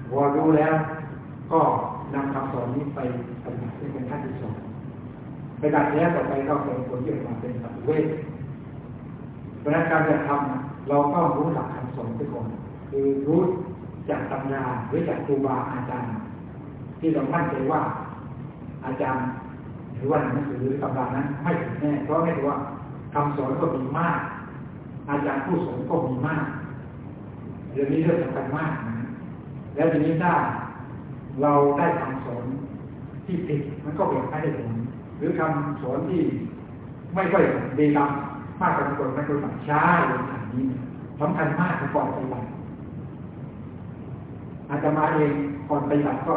พอรู้แล้ว ก็นำคำสอนนี้ไปปฏิบัติเป็นขั้นที่สองไปดัดแล้วต่อไปก็เป็นผลที่ออกมาเป็นสัตเวทเพราะนั้นการจะทำเราก็รู้หลักคำสอนไปก่อนคือรู้จากตำราหรือจากครูบาอาจารย์ ที่เรามั่นใจว่าอาจารย์หรือว่าหนังสือหรือตำรานั้นไม่ถูกแน่เพราะไม่ถือว่า คำสอนก็มีมาก อาจารย์ผู้สอนก็มีมากเรื่องนี้เรื่องสำคัญมากนะแล้วทีนี้ถ้าเราได้คำสอนที่ผิดมันก็เบี่ยงไม่ได้ผลหรือคำสอนที่ไม่ค่อยดีดำมากกว่าคนไม่ค่อยตัดช้าอย่างนี้สำคัญมากในก่อนปฏิบัติอาจจะมาเองก่อนปฏิบัติก็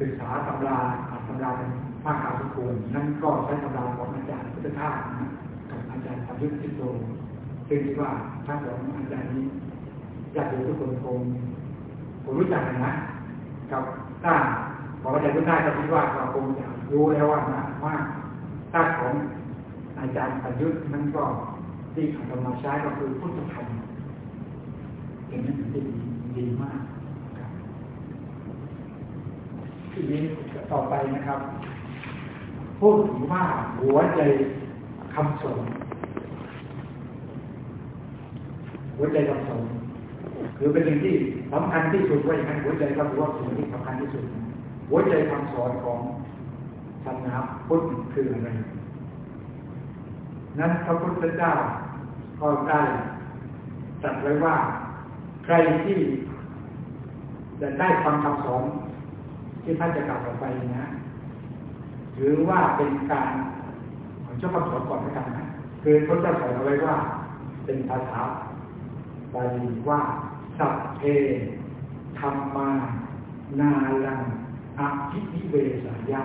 ศึกษาตำราอ่านตำราเป็น มากพอสมควรนั่นก็ใช้ตำราของอาจารย์พุทธทาสนะกับอาจารย์ปยุทธ์ทิโตซึ่งคิดว่าทั้งสองอาจารย์นี้อยากรู้ทุกคนคงผมรู้จักนะกับถ้าบอกอาจารย์พุทธทาสก็คิดว่าเราคงจะรู้แล้วว่านะว่าถ้าของอาจารย์ปยุทธ์นั้นก็ที่อาตมาใช้ก็คือพุทธธรรมเป็นหนังสือที่ดีมากทีนี้ต่อไปนะครับ พูดถึงว่าหัวใจคำสอนหัวใจคำสอนคือเป็นสิ่งที่สำคัญที่สุดว่าอย่างนั้นหัวใจก็ถือว่าสิ่งที่สำคัญที่สุด หัวใจคำสอนของศาสนาพุทธคืออะไร นั้นพระพุทธเจ้าก็ได้ตรัสไว้ว่าใครที่จะได้ฟังคำสอนที่ท่านจะกล่าวต่อไปนะ หรือว่าเป็นการของเจ้าคำสอนก่อนนะกันนะคือพระเจ้าสอนเอาไว้ว่า เป็นภาษาบาลีว่า สัพเพธรรมานาลังอภินิเวสายะ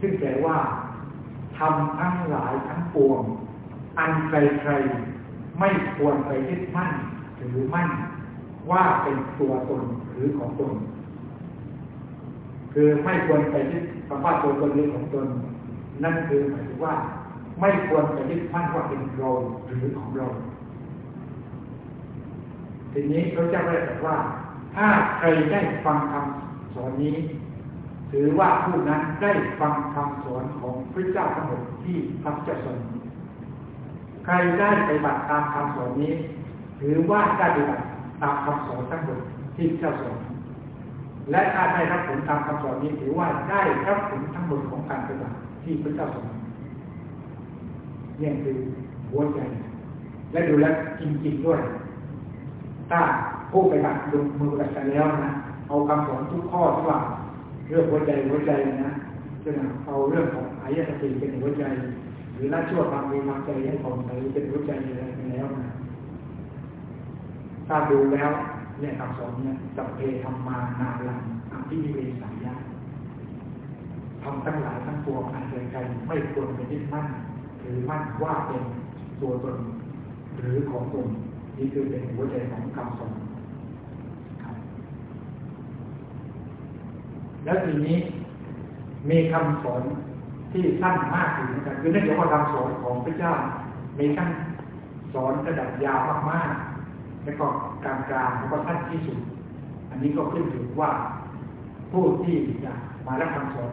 ซึ่งแปลว่าทำทั้งหลายทั้งปวง อันใครๆไม่ควรไปยึดมั่นหรือมั่น ว่าเป็นตัวตนหรือของตน คือไม่ควรไปยึดคำว่าตัวตนหรือของตน นั่นคือหมายถึงว่า ไม่ควรไปยึดมั่นว่าเป็นเราหรือของเรา ทีนี้พระเจ้าได้ตรัสว่า ถ้าใครได้ฟังคำสอนนี้ ถือว่าผู้นั้นได้ฟังคำสอนของพระเจ้าทั้งหมดที่พระเจ้าสอนใครได้ไปบัติตามคำสอนนี้ ถือว่าได้ปฏิบัติตามคำสอนทั้งหมดที่พระเจ้าสอน และถ้าได้รับผลตามคำสอนนี้ถือว่าได้รับผลทั้งหมดของการปฏิบัติที่พระเจ้าสอนนี่คือหัวใจ และดูแลจริงๆด้วย ถ้าผู้ไปบัติลงมือปฏิบัติกันแล้วนะเอาคำสอนทุกข้อทุกว่าเรื่องหัวใจหัวใจนะจะเอาเรื่องของอายะสติเป็นหัวใจ หรือละชั่วความมีความใจให้ผ่องใสเป็นหัวใจอะไรไปแล้วนะถ้าดูแล้ว เนี่ยคำสอนเนี่ยจับเพทำมานาลังอภินิเวสายะทำทั้งหลายทั้งปวงอันใดใไม่ควรไปยึดมั่นหรือมั่นว่าเป็นตัวตนหรือของตนนี่คือเป็นหัวใจของคำสอนแล้วทีนี้มีคำสอนที่สั้นมากอยู่เหมือนกันคือเนื่องจากว่าคำสอนของพระเจ้ามีขั้นสอนระดับยาวมากๆ แล้วก็กลางกลางแล้วก็สั้นที่สุด อันนี้ก็ขึ้นอยู่ว่าผู้ที่จะมารับคำสอน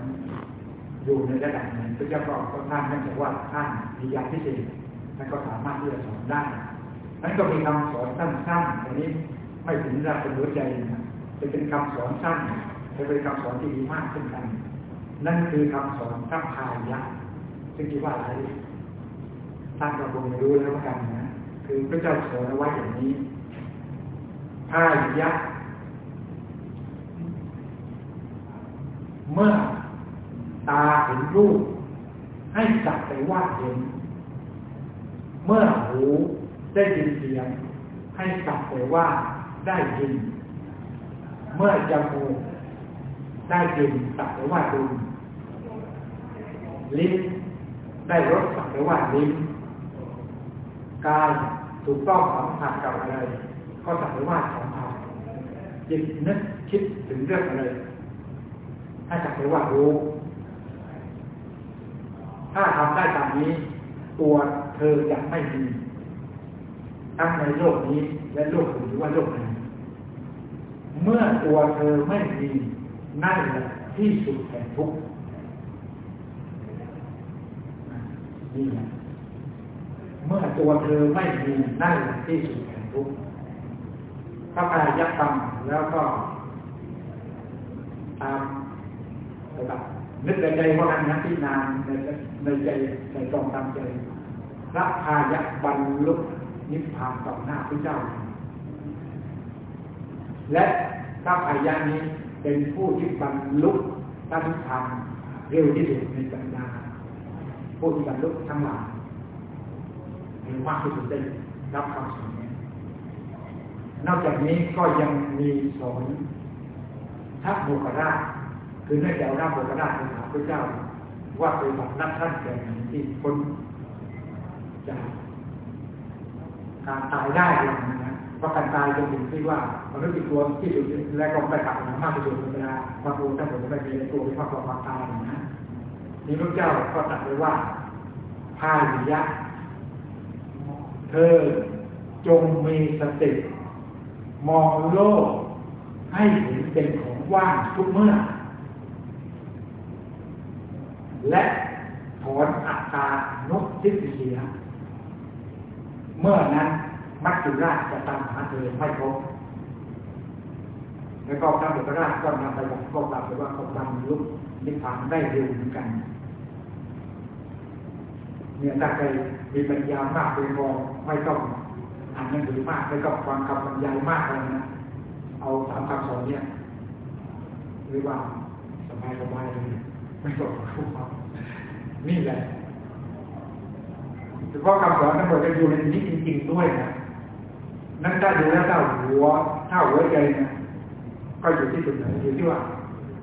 อยู่ในระดับไหนพระเจ้าก็ก็ท่านนั่นจะว่าท่านมีญาณพิเศษนั่นก็สามารถที่จะสอนได้นั้นก็มีคำสอนสั้นๆอันนี้ไม่ถึงระดับเป็นหัวใจนะจะเป็นคำสอนสั้นจะเป็นคำสอนที่ดีมากเช่นกัน นั่นคือคำสอนทัพพายะซึ่งคิดว่าอะไรท่านก็คงรู้แล้วกันนะ คือพระเจ้าสอนเอาไว้อย่างนี้ พายะ เมื่อตาเห็นรูป ให้จับไปว่าเห็น เมื่อหูได้ยินเสียง ให้จับไปว่าได้ยิน เมื่อจมูกได้ยินตัดไปว่าดูลิ้นได้รสสัมผัสว่าลิ้นกายถูกต้องสัมผัสกับอะไร ก็สัมผัสว่าสัมผัสจิตนึกคิดถึงเรื่องอะไรถ้าสัมผัสว่ารู้ ถ้าทำได้ตามนี้ ตัวเธอจะไม่มีทั้งในโลกนี้ และโลกอื่นหรือว่าโลกไหนเมื่อตัวเธอไม่มีนั่นแหละที่สุดแห่งทุกข์นี่แหละเมื่อตัวเธอไม่มีนั่นแหละที่สุดแห่งทุกข์ ถ้าใครยักฟังแล้วก็ตามแบบนึกในใจว่านั้นนะที่นานในในใจในตรงตามใจพระพายักบรรลุนิพพานต่อหน้าพระเจ้า และพระพายานี้เป็นผู้ที่บรรลุตั้งทางเร็วที่สุดในบรรดาผู้ที่บรรลุทั้งหลายเร็วมากที่สุดได้รับคำสอน นอกจากนี้ก็ยังมีสอนทัพโมกราชคือเนื่องจากราชโมกราชเป็นพระเจ้า ว่าเป็นแบบนักท่านแก่ที่คนจากการตายได้อย่างนั้นนะเพราะการตายจะถึงที่ว่ามันรู้สึกตัวที่สุดและก็ไปตัดหนังมากที่สุดเวลาพระพุทธเจ้าผมไม่มีตัวที่พระความตายนะนี่พระเจ้าก็ตัดไว้ว่าพาหิยะ เธอจงมีสติ มองโลกให้เห็นเป็นของว่างทุกเมื่อ และถอนอัตตานุทิฏฐิยเมื่อนั้นมัจจุราชจะตามหาเธอไม่พบแล้วก็พระเดชราชก็นำไปบอกก็กลับไปว่าเขาบรรลุนิพพานได้เร็วเหมือนกัน เนี่ยถ้าใครมีปัญญามากเป็นพอไม่ต้อง อ่านหนังสือมากไม่ต้องฟังคำบรรยายมากเลยนะเอาสามคำสอนเนี่ยหรือว่าสบายสบายเลยไม่ต้องรู้ความนี่แหละเฉพาะคำสอนทั้งหมดจะอยู่ในนี้จริงๆด้วยนะนั่นถ้าดูแล้วถ้าหัวถ้าหัวใจนะก็อยู่ที่จุดไหนอยู่ที่ว่า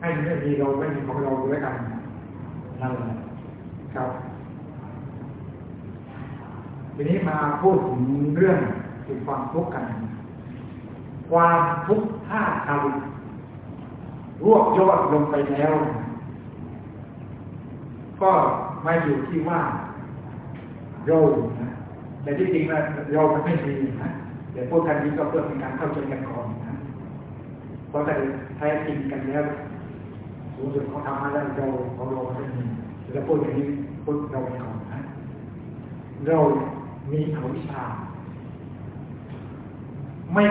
ให้มันไม่มีเราไม่มีของเราด้วยกันนั่นแหละครับ ทีนี้มาพูดถึงเรื่อง ถึงความทุกข์กัน ความทุกข์ท่าทางรวบยอดลงไปแล้ว ก็มาอยู่ที่ว่าเรานะแต่ที่จริงแล้วเรามันไม่มีนะเดี๋ยวพูดกันนี้ก็เพื่อเป็นการเข้าใจกันก่อนนะเพราะแต่แท้จริงกันแล้วสูงสุดเขาทำมาแล้วเราของเราไม่มีแล้วพูดอย่างนี้พูดเราไปก่อนนะเรามีอวิชชา ไม่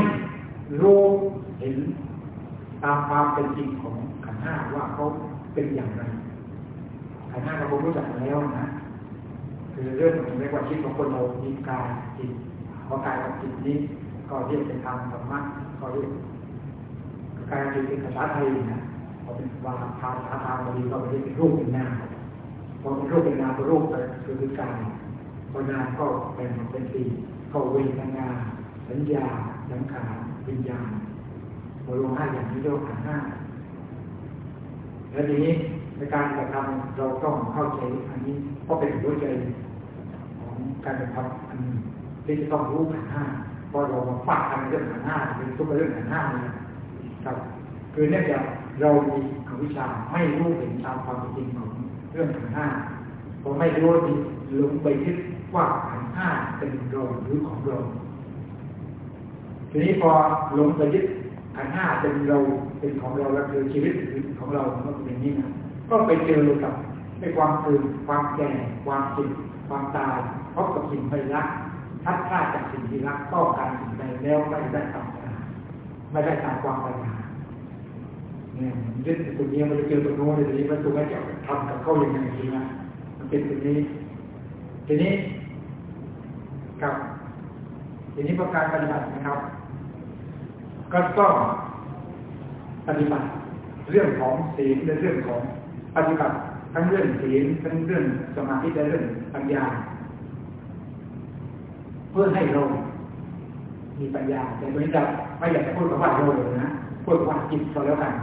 รู้เห็นตามความเป็นจริงของขันห้าว่าเขาเป็นอย่างไรขันห้าเราคงรู้จักแล้วนะคือเรื่องของเรียกว่าชีวิตของคนเรามีกายจิตพอกายกับจิตนี้ ก็เรียกเป็นทางธรรมะก็เรียกกายจิตเป็นภาษาไทยนะพอเป็นวาภาษาทางบาลีก็เรียกเป็นรูปเป็นนามพอเป็นรูปเป็นนามเป็นรูปไปคือคือกายพอนามก็เป็นเป็นสี่ก็เวทนาสัญญา สังขารวิญญาณโมโลห้าอย่างนี้เรียกขันห้าและทีนี้ในการกระทำเราต้องเข้าใจอันนี้เพราะเป็นหัวใจของการกระทำอันที่จะต้องรู้ขันห้าเพราะเรามาฟังกันเรื่องขันห้าเป็นทุกเรื่องขันห้าเลยครับ คือเนื่องจากเรามีอวิชชาไม่รู้เห็นตามความจริงของเรื่องขันห้าเพอไม่รู้ดีลงไปคิดว่าขันห้าเป็นเราหรือของเรา ทีนี้พอลงไปยึดขันห้าเป็นเราเป็นของเราแล้วคือชีวิตของเรามันเป็นอย่างนี้นะก็ไปเจอกับในความตื่นความแก่ความจิตความตายพบกับสิ่งไม่รักทัดพลาดจากสิ่งที่รักต้องการสิ่งใดแล้วไม่ได้ตามไม่ได้ตามความปรารถนาเนี่ยยึดตรงนี้มันจะเจอตรงโน้นเลยทีนี้มันตัวไม่จะทำกับเขาอย่างไรทีนะมันเป็นตรงนี้ ทีนี้กับทีนี้ประการปฏิบัตินะครับ ก็ต้องปฏิบัติเรื่องของศีลและเรื่องของปฏิบัติทั้งเรื่องศีลทั้งเรื่องสมาธิและเรื่องปัญญา เพื่อให้เรามีปัญญา แต่ไม่จะไม่อยากจะพูดคำว่าเราเลยนะพูดว่าจิตก็แล้วกัน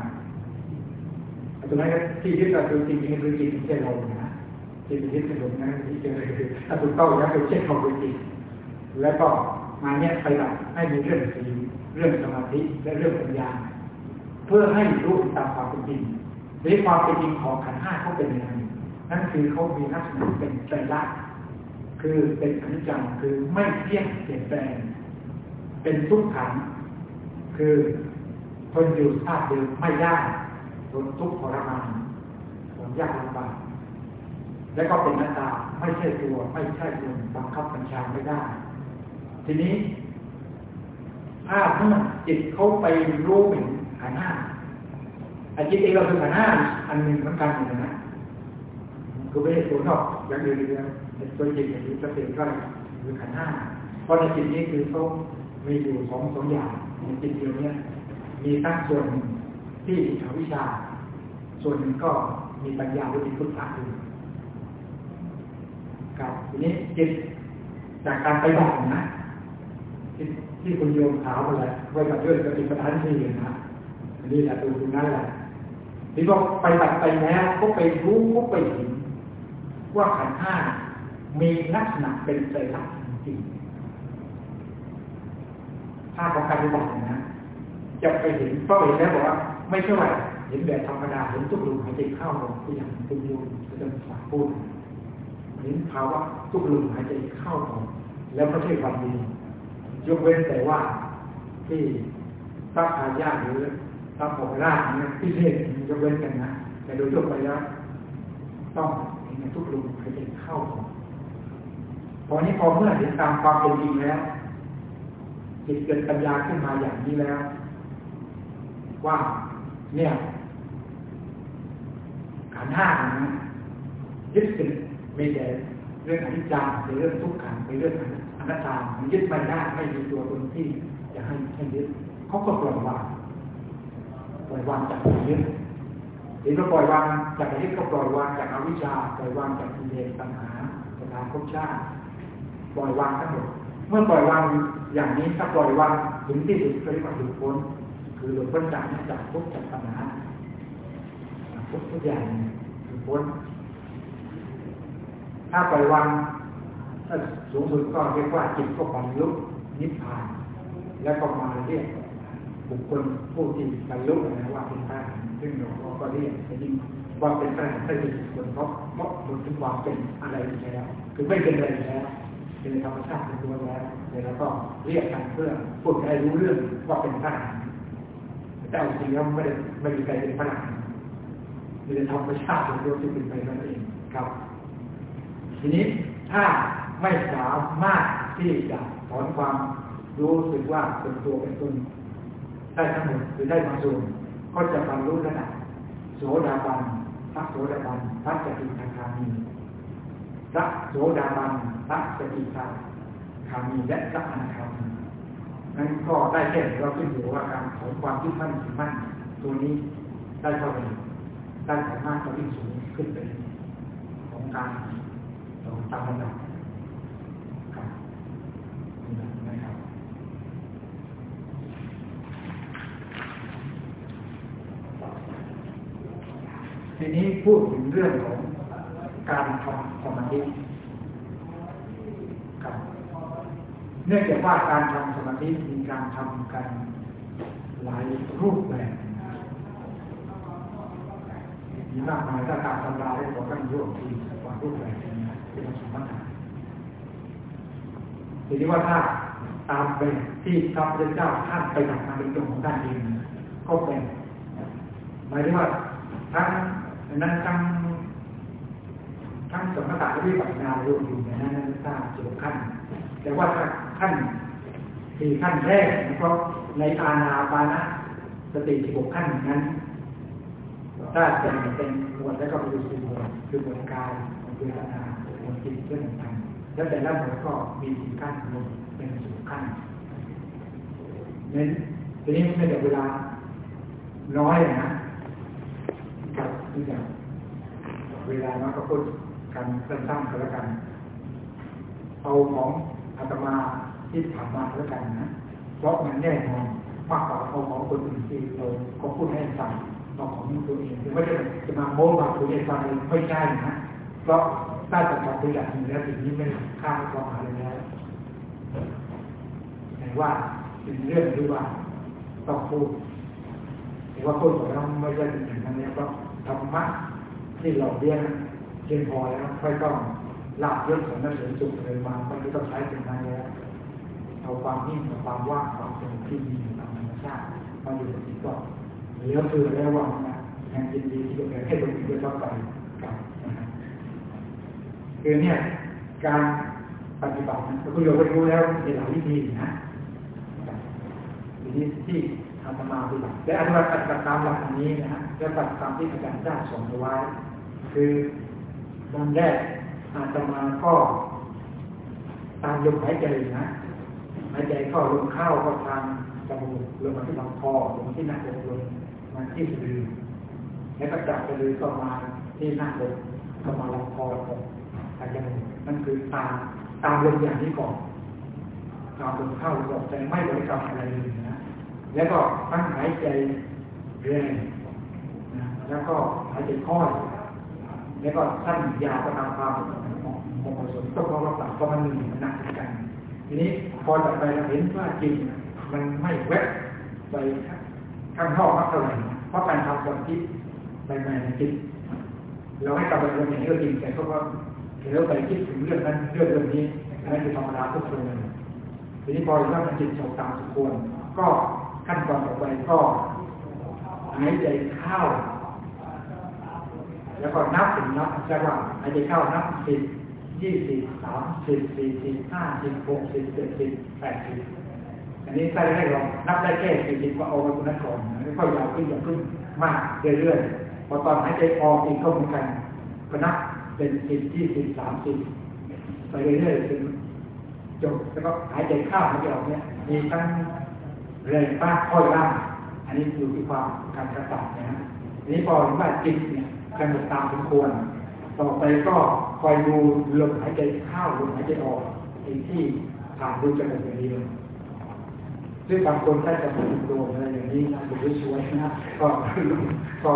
ตรงนั้นที่ยึดก็คือจริงๆคือจิตไม่ใช่เรานะจิตวิทย์สนุกนะที่เจอคือถ้าถูกต้องแล้วไปเช็คความเป็นจริงแล้วก็มาเนี่ยไปหลักให้มีเรื่องสีล เรื่องสมาธิและเรื่องปัญญา เพื่อให้รู้ตามความเป็นจริงในความเป็นจริงของขันห้าเขาเป็นยังไงนั่นคือเขามีลักษณะเป็นใจรักคือเป็นอนิจจังคือไม่เที่ยงเปลี่ยนแปลง เป็นทุกขังคือทนอยู่ภาพเดิมไม่ได้ทนทุกข์ทรมานทนยากลำบากและก็เป็นหน้าตาไม่ใช่ตัวไม่ใช่ตัวบังคับบัญชาไม่ได้ ทีนี้ ถ้าเมื่อจิตเขาไปรู้เห็นขันห้าอ้จิตเองเราคือขันห้าอันหนึ่งเหมือนกันอยู่นะคือไม่ใช่ตัวนอกอย่างอื่นเลยเป็นตัวจิตอย่างนี้จะเป็นก็คือขันห้าเพราะในจิตนี้คือเขามีอยู่สองสองอย่างในจิตเดียวนี้มีตั้งส่วนที่อวิชา ส่วนหนึ่งก็มีปัญญาหรือมีพุทธะอยู่ครับทีนี้จิตจากการไปบอกนะที่ ที่คุณโยมถามอะไรไว้กับด้วยสติปัฏฐานสี่นะอันนี้แหละตัวตรงนั้นแหละที่บอกไปตัดไปแล้วก็ไปรู้ก็ไปเห็นว่าขันธ์ห้ามีลักษณะเป็นใจรักจริงถ้าของการปฏิบัตินะจะไปเห็นเพราะเห็นแล้วบอกว่า ไม่ใช่ว่าเห็นแบบธรรมดาเห็นทุกลมหายใจเข้าลงตัวอย่างคุณโยมจะฝาพูดเห็นภาวะทุกลมหายใจเข้าออกแล้วไม่ใช่วันดีย ยกเว้นแต่ว่าที่พระพายาหรือพระโพธิราชเนี่ยพิเศษยกเว้นกันนะแต่โดยทั่วไปแล้วต้องเห็นทุกลมหายใจเข้าออกพอนี้พอเมื่อเห็นตามความเป็นจริงแล้วจิตเกิดปัญญาขึ้นมาอย่างนี้แล้ว ว่า เนี่ยขันห้านะยึดติดมีแต่เรื่องอนิจจังเป็นเรื่องทุกขังเป็นเรื่องอนัต ตามันยึดไม่ได้ไม่มีตัวตนที่จะให้ให้ยึดเขาก็ปล่อยวางปล่อยวางจากยึดเห็นว่าปล่อยวางจากยึดก็ปล่อยวางจากอวิชชาปล่อยวางจากกิเลสตัณหาสถานภพชาติปล่อยวางทั้งหมดเมื่อปล่อยวางอย่างนี้ถ้าปล่อยวางถึงที่สุดก็เรียกว่าหลุดพ้นคือหลุดพ้นจากจากภพจากปัญหาภพทุกอย่างหลุดพ้นถ้าปล่อยวาง ถ้าสูงสุดก็เรียกว่าจิตก็บรรลุนิพพาน แล้วก็มาเรียกบุคคลผู้ที่บรรลุนะว่าเป็นพระซึ่งเราก็เรียกจริงว่าเป็นพระไม่เป็นบุคคลเพราะเพราะมันถึงความเป็นอะไรอยู่แล้วคือไม่เป็นอะไรแล้วเป็นธรรมชาติเป็นตัวแล้วแล้วก็เรียกกันเพื่อพูดให้รู้เรื่องว่าเป็นพระแต่เอาจริงแล้วไม่ได้ไม่มีใครเป็นพระมีแต่ธรรมชาติเป็นตัวที่เป็นไปนั่นเองครับ ทีนี้ถ้า ไม่สามารถที่จะถอนความรู้สึกว่าเป็นตัวเป็นตนได้ทั้งหมดหรือได้บางส่วนก็จะบรรลุระดับโสดาบันพระโสดาบันพระจติทาคามีพระโสดาบันพระจติทาคามีและพระอนาคามีนั้นก็ได้แค่เราขึ้นอยู่ว่าการถอนความที่มั่นถือมั่นตัวนี้ได้เท่าไหร่ได้สามารถจะวิ่งสูงขึ้นไปของการตามระดับนะครับ ทีนี้พูดถึงเรื่องของการทำสมาธิครับเนื่องจากว่าการทำสมาธิมีการทำกันหลายรูปแบบมีมากมายถ้าตามตำราได้บอกกันโยกทีกว่ารูปแบบนะที่เราสมมติทีนี้ว่าถ้าตามไปที่พระพุทธเจ้าท่านไปทำมาเป็นตัวของท่านเองก็เป็นหมายถึงว่าทั้ง นั้นทั้งทั้งสมถะที่ปฏิบัติงารวมอยู่ในนั้นนั้นทราบสิบขั้น แต่ว่าถ้าขั้นสี่ขั้นแรกเพราะในอาณาปานะสติสิบหกขั้นนั้นถ้าเป็นเป็นหมวดแล้วก็ไปดูสี่หมวดคือหมวดกายหมวดเวทนาหมวดจิตเรื่องต่างๆแล้วแต่ละหมวดก็มีสี่ขั้นรวมเป็นสิบขั้นเน้นทีนี้ไม่ได้เวลาน้อยนะ กับที่จะเวลาน้อยก็พูดกันสั้นๆก็แล้วกัน เอาของอาตมาที่ผ่านมาแล้วกันนะ เพราะมันแน่นอนมากกว่าเอาของคนอื่นที่เราก็พูดให้ฟังเอาของตัวเองคือไม่ได้จะมาโม้มาคุยให้ฟังเลยไม่ใช่นะเพราะถ้าจะทำตัวอย่างนี้แล้วสิ่งนี้ไม่ข้ามความหมายเลยแล้วแต่ว่าเป็นเรื่องที่ว่าต้องพูดแต่ว่าพูดของเราไม่ใช่เป็นอย่างนั้นแล้วก็ ธรรมะที่เราเรียนเพียงพอแล้วค่อยต้องลาบเรื่องของนักเรียนสุขเลยมาไม่ต้องใช้เป็นนั้นแล้วเอาความนิ่งกับความว่างความสงบที่มีอยู่ตามธรรมชาติมาอยู่ในจิตก็เหลือเฟือแล้วว่านะแห่งยินดีที่จะให้ลงมือเข้าไปกับนะครับคือเนี่ยการปฏิบัตินะคุณโยมก็รู้แล้วมีหลายวิธีนะวิธีที่อาตมาปฏิบัติและอาตมาปฏิบัติตามหลักนนี้นะฮะ และปฏิบัติตามที่อาจารย์ได้สอนไว้ คือวันแรกอาตมาก็ตามลมหายใจนะหายใจเข้าลมเข้าก็ทางจมูกลงมาที่ลำคอลงมาที่หน้าอกลงมาที่สะดือแล้วก็จับสะดือก็มาที่หน้าอกก็มาลำคอของอาจมูกนั่นคือตามตามลมอย่างนี้ก่อนตามลมเข้าลมใจไม่บริกรรมอะไรเลยนะแล้วก็ตั้งหายใจแรง แล้วก็หายใจค่อย แล้วก็สั้นยาวก็ตามความเหมาะสมต้องราะว่าปรับเพราะมันมีมันหนักเหมือนกัน ทีนี้พอจับไปเราเห็นว่าจริงมันไม่แวบไปข้างนอกมากเท่าไหร่เพราะการทำความคิดไปในในจิตเราให้กลับไปเราเห็นเรื่องจริงแต่ก็ว่าเดี๋ยวไปคิดถึงเรื่องนั้นเรื่องเรื่องนี้นนั้นคือธรรมดาทุกคนเลยทีนี้พอเราทำจิตสงตามสมควรก็ขั้นตอนต่อไปก็หายใจเข้า แล้วก็นับถึงนับใช่ว่าหายใจเข้านับสิบยี่สิบสามสิบสี่สิบห้าสิบหกสิบเจ็ดสิบแปดสิบอันนี้ใส่ได้ลองนับได้แค่สี่สิบก็เอาไว้ตรงนั้นก่อนแล้วก็ยาวขึ้นยาวขึ้นมากเรื่อยๆพอตอนหายใจออกอีกเข้าเหมือนกันก็นับเป็นสิบยี่สิบสามสิบไปเรื่อยๆจนจบแล้วก็หายใจเข้าหายใจออกเนี่ยมีทั้งแรงป้าค่อยล่างอันนี้อยู่ที่ความการกระตับนะฮะทีนี้พอเห็นว่าจิตเนี่ย กำหนดตามสมควร ต่อไปก็คอยดูลมหายใจเข้าลมหายใจออกที่ที่ผ่านดูจมูกอย่างเดียวซึ่งบางคนใช้จมูกโดมอะไรอย่างนี้นะดูสวยนะก็ก็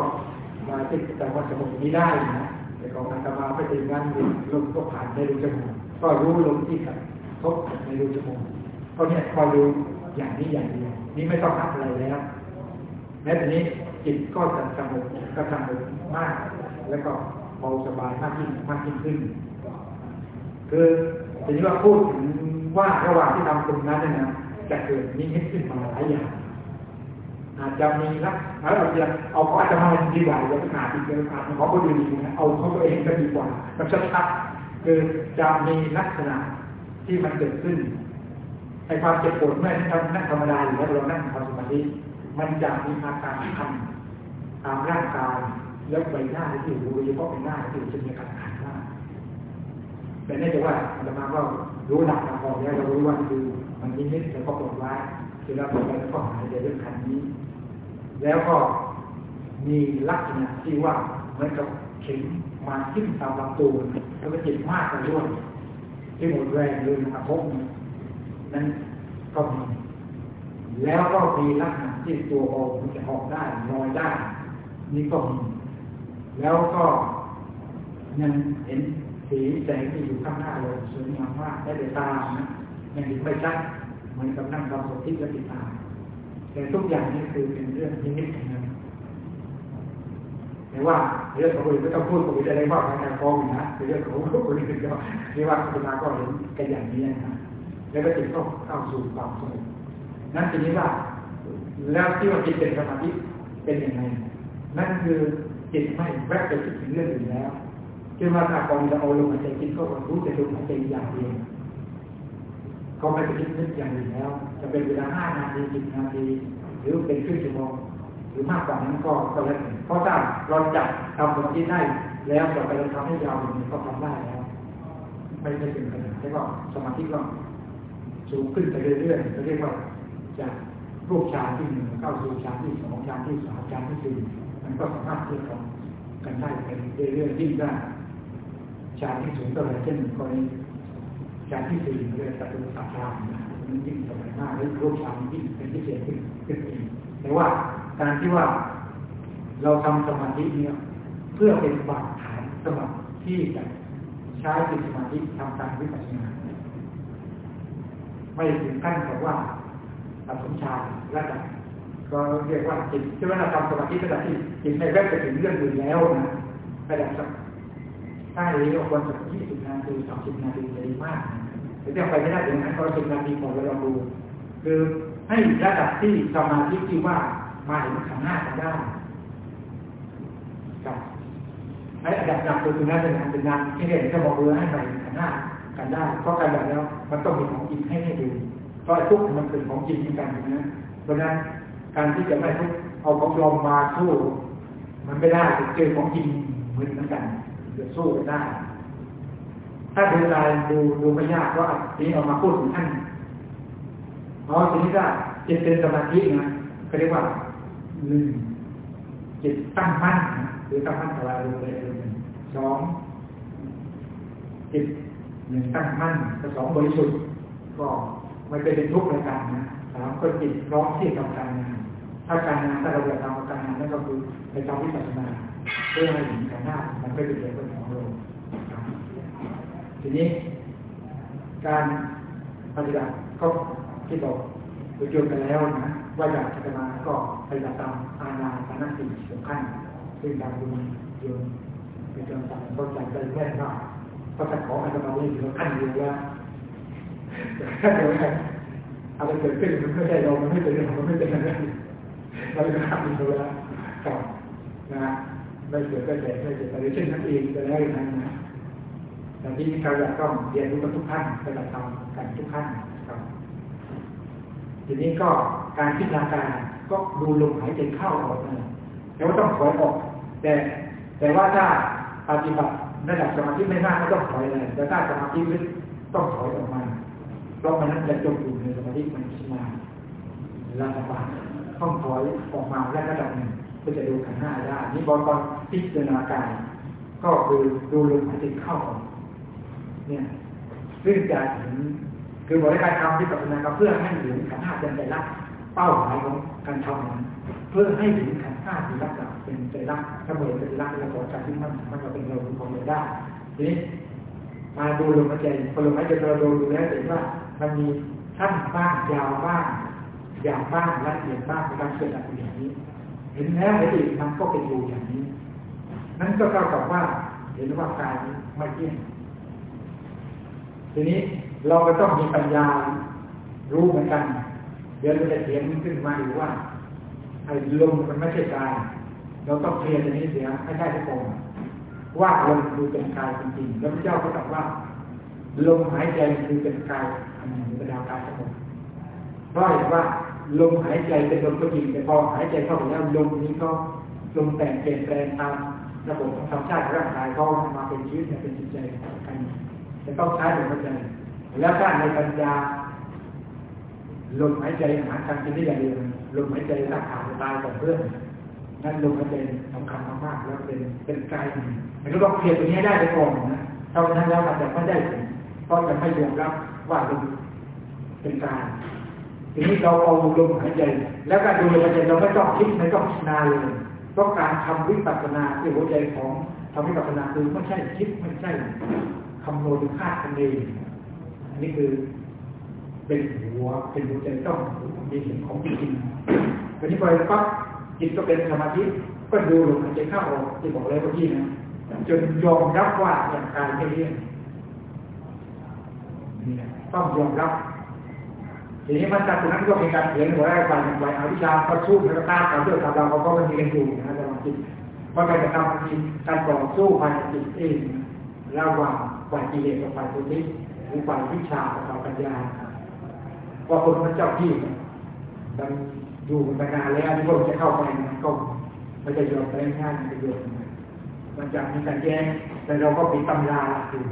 มาติดแต่ว่าจมูกนี้ได้นะแต่ของอาตมาไปถึงนั้นลมก็ผ่านในรูจมูกก็รู้ลมที่กับทบในรูจมูกเพราะเนี่ยคอยดูอย่างนี้อย่างเดียวนี่ไม่ต้องนับอะไรแล้วแม้แต่นี้ จิตก็จะสงบก็สงบมาก แล้วก็เบาสบายมากยิ่งมากยิ่งขึ้น คือทีนี้ว่าพูดถึงว่าระหว่างที่ทำตรงนั้นเนี่ยนะจะเกิดนิมิตขึ้นมาหลายอย่างอาจจะมีลักแล้วเราจะเอาเขาอาจจะมาดีกว่าอย่าไปหาอีกเลยครับขอคนอื่นดีนะเอาเขาตัวเองก็ดีกว่าแบบชัดๆคือจะมีลักษณะที่มันเกิดขึ้นไอความเจ็บปวดเมื่อที่เรานั่งธรรมดาอยู่แล้วเรานั่งทำสมาธิมันจะมีอาการคัน ตามร่างกายแล้วใบหน้าที่อยู่โดยเฉพาะเป็นหน้าที่จะมีการคันมากแต่นี่จะว่าอาตมาก็รู้หลักมาพอแล้วเรารู้ว่าคือมันนิมิตแล้วก็ปลดไว้คือเราปลดไว้แล้วก็หายใจเรื่องคันนี้ แล้วก็มีลักษณะที่ว่าเหมือนกับเข็มมาทิ่มตามลำตัวแล้วก็เจ็บมากเลยด้วยที่หมดแรงเลยนะครับพบนั้นก็มีแล้วก็มีลักษณะที่ตัวเบามันจะออกได้ลอยได้ นี่ก็มีแล้วก็ยังเห็นสีแสงที่อยู่ข้างหน้าเราสวยงามมากได้แต่ตานะยังเห็นไม่ชัดเหมือนกับนั่งทำสติและติดตาแต่ทุกอย่างนี้คือเป็นเรื่องนิมิตของนั้นแต่ว่าเรื่องของคนอื่นไม่ต้องพูดผมจะได้ว่าภายในกองนะเป็นเรื่องของคนอื่นก็เรียกว่าคุณาก็เห็นกันอย่างนี้นะแล้วก็จิตก็เข้าสู่ความสงบนั่นทีนี้ว่าแล้วที่ว่าจิตเป็นสมาธิเป็นยังไง นั่นคือจิตไม่แวบไปคิดถึงเรื่องอื่นแล้วคือว่าถ้ากอนจะเอาลมหายใจคิดก็รู้แต่ลมหายใจอย่างเดียวก็ไม่ไปคิดนึกอย่างอื่นแล้ว จะเป็นเวลาห้านาทีสิบนาที หรือเป็นครึ่งชั่วโมงหรือมากกว่านั้นก็ก็แล้วแต่เพราะถ้าเราจับทำสมาธิได้ แล้วต่อไปเราทำให้ยาวอย่างนี้ก็ทำได้แล้ว ไม่ใช่เป็นขนาดแล้วก็สมาธิก็สูงขึ้นไปเรื่อยๆเรียกว่าจากรูปฌานที่หนึ่งเข้าสู่ฌานที่สองฌานที่สามฌานที่สี่ มันก็สามารถเทียบกันได้ไปเรื่อยๆยิ่งได้ฌานที่สูงเท่าไหร่เช่นกรณีฌานที่สี่เรียกจตุสัฌานมันยิ่งสบายมากหรือรูปฌานยิ่งเป็นพิเศษขึ้นขึ้นเองแต่ว่าการที่ว่าเราทำสมาธิเนี่ยเพื่อเป็นบาดฐานสำหรับที่จะใช้จิตสมาธิทำการวิปัสสนาไม่ถึงขั้นกับว่าตัดสมชาระดับ ก็เรียกว่าจิตที่ว่าเราทำสมาธิระดับที่จิตในแวบไปถึงเรื่องอื่นแล้วนะระดับสักถ้าเรียกว่าสักยี่สิบนาทีสองสิบนาทีจะดีมากแต่ถ้าไปไม่ได้ถึงนั้นก็สิบนาทีก่อนเราลองดูคือให้ระดับที่สมาธิที่ว่ามาเห็นขันหน้ากันได้กับไอ้ระดับหนักคือนั้นเป็นงานเป็นงานที่เรียนจะบอกเรือให้ไปขันหน้ากันได้เพราะการแบบแล้วมันต้องมีของจริงให้ให้ดูเพราะทุกมันเป็นของจริงเหมือนกันนะเพราะนั้น การที่จะไม่เอาของปลอมมาสู้ มันไม่ได้เจอของจริงเหมือนกันจะสู้กันได้ ถ้าดูลายดูดูไม่ยากก็อันนี้เอามาพูดถึงท่านอ๋อทีนี้ก็จิตเป็นสมาธินะเขาเรียกว่าหนึ่งจิตตั้งมั่นหรือตั้งมั่นอะไรเลยสองจิตหนึ่งตั้งมั่นสองบริสุทธิ์ก็ไม่เป็นทุกข์ในการนะสามก็จิตพร้อมที่ทำการงาน ถ้าการงานถ้าเราจะทำการงานนั่นก็คือในทำวิปัสสนาเพื่อให้ถึงการหน้ามันไม่เป็นเรื่องของเราทีนี้ การปฏิบัติก็ที่บอกประโยชน์ไปแล้วนะว่าอยากจะมาก็ปฏิบัติตามอาณาปานสีสำคัญซึ่งการดูโยนเป็นการสั่งก็ใจใจแน่นมากก็จะขออาจารย์เรื่องขั้นเดียวว่าถ้าเกิดอะไรเกิดขึ้นมันไม่ใช่เรามันไม่เป็นเรื่องมันไม่เป็นอะไร เราจะทำดีแล้วกับนะไม่เกิดก็แก่ไม่เกิดอะไรเช่นนั้นเองไปแล้ย่งนั้นนะแต่ที่เราอยากต้องเรียนรู้กันทุกท่านปฏิบัติธรรมกันทุกท่านครับทีนี้ก็การพิจารณาก็ดูลมหายใจเข้าออกนะแต่ว่าต้องถอยออก แต่แต่ว่าถ้าปฏิบัติระดับสมาธิไม่มากก็ต้องถอยเลยแต่ถ้าสมาธิลึกต้องถอยออกมาเพราะมันนั้นจะจมอยู่ในสมาธิมันชิมาระดับต้ องถอยออกมาและระดับหนึ่งก็จะดูขันห้าได้นี่บอลตอนพิจารณากายก็คือดูลมหายใจเข้าออกเนี่ยซึ่งจะเห็นคือบริการทำที่ปัจจุบันเพื่อให้เห็นขันห้าเป็นใจรักเป้าหมายของการทำนั้นเพื่อให้เห็นขันห้าเป็นรักเป็นใจรักเสมอเป็นรักและขอการที่มันมันจะเป็นเราของเราได้ทีนี้มาดูลมหายใจพอลมหายใจเราดูดูแล้วเห็นว่ามันมีสั้นบ้างยาวบ้าง อย่าวบ้างละเอียดบ้างในการเกิดอะไรอย่างนี้ เห็นแล้วละเอียดมันก็เป็นอยู่อย่างนี้ นั่นก็เท่ากับว่า เห็นว่ากายไม่เที่ยงทีนี้เราก็ต้องมีปัญญารู้เหมือนกัน เดี๋ยวเราจะเถียงขึ้นมาอีกว่าไอ้ลมมันไม่ใช่กาย เราต้องเคลียร์ตรงนี้เสียให้ได้ทุกคนว่าลมคือเป็นกายจริงๆแล้วพระเจ้าก็ตรัสว่าลมหายใจคือเป็นกายอันหนึ่งเป็นดาวกายทั้งหมดเพราะเห็นว่า ลมหายใจเป็นลมก็จริงแต่พอหายใจเข้าไปแล้วลมนี้ก็ลมแต่งเปลี่ยนแปลงตามระบบธรรมชาติร่างกายเขามาเป็นชีวิตเป็นจิตใจกันจะต้องใช้ลมหายใจแล้วถ้าในปัญญาลมหายใจหาการกินได้อย่างเดียวลมหายใจรักษาตายก่อนเพื่อนนั่นลมหายใจสำคัญมากๆแล้วเป็นเป็นกายมันก็ต้องเพียรตัวนี้ได้ไปก่อนนะเท่านั้นแล้วมันจะไม่ได้ผลเพราะจะไม่ยอมรับว่าลมเป็นกาย ทีนี้เราเอาลมหายใจแล้วการดูลมหายใจเราไม่ต้องคิดไม่ต้องพิจารณาเลยเพราะการทำวิปัสสนาที่หัวใจของทำวิปัสสนาคือไม่ใช่คิดไม่ใช่คำนวณคาดคะเนอันนี้คือเป็นหัวเป็นหัวใจต้องมีสิ่งของจริงวันนี้พอปั๊บจิตก็เป็นสมาธิก็ดูลมหายใจเข้าออกที่บอกเลยเมื่อกี้นะจนยอมรับว่าอย่างกายไม่เที่ยงต้องยอมรับ ทีนี้มันจากนั้นก็มีการเขียนหัวแรกฝ่ายหนึ่งฝ่าวิชาประชุมแล้วก็ต้านการเลือกทำเราเขาก็มันมีกันอยู่นะแต่บางทีว่าการจะทำจริงการต่อสู้ภายในจิตเองระหว่างฝ่ายกิเลสกับฝ่ายปุถุหรือฝ่ายวิชากับฝ่าปัญญาว่าคนมันเจ้าที่มันอยู่มานานแล้วที่พวกจะเข้าไปมันก็ไม่จะยอมไปง่ายๆประยชน์มันจะมีการแย้งแต่เราก็มีตำราอยู่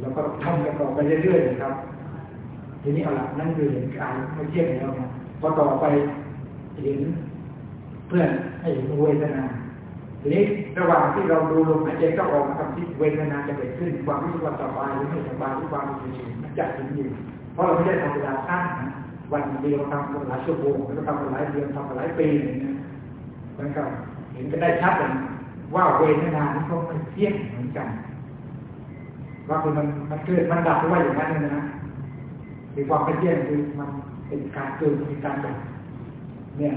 แล้วก็ทำกันต่อไปเรื่อยๆครับ ทีนี้เอาละนั่นคือเห็นกายไม่เที่ยงแล้วนะพอต่อไปเห็นเพื่อนให้เห็นเวทนาทีนี้ระหว่างที่เราดูลมหายใจเข้าออกกับที่เวทนาจะเกิดขึ้น ความรู้สึกว่าสบายหรือไม่สบายหรือความรู้สึกมันจะถึงอยู่เพราะเราไม่ได้ทำเวลาสั้นนะวันเดียวทำหลายชั่วโมงแล้วทำหลายเดือนทำหลายปีอย่างนี้มันก็เห็นกันได้ชัดเลยว่าเวทนานี้ก็ไม่เที่ยงเหมือนกัน ว่าคือมันมันเกิดมันดับหรือว่าอย่างนั้นเล ยนะมีความเป็นเที่ยงคือมันเป็นการเกิดเป็นการดับเนี่ย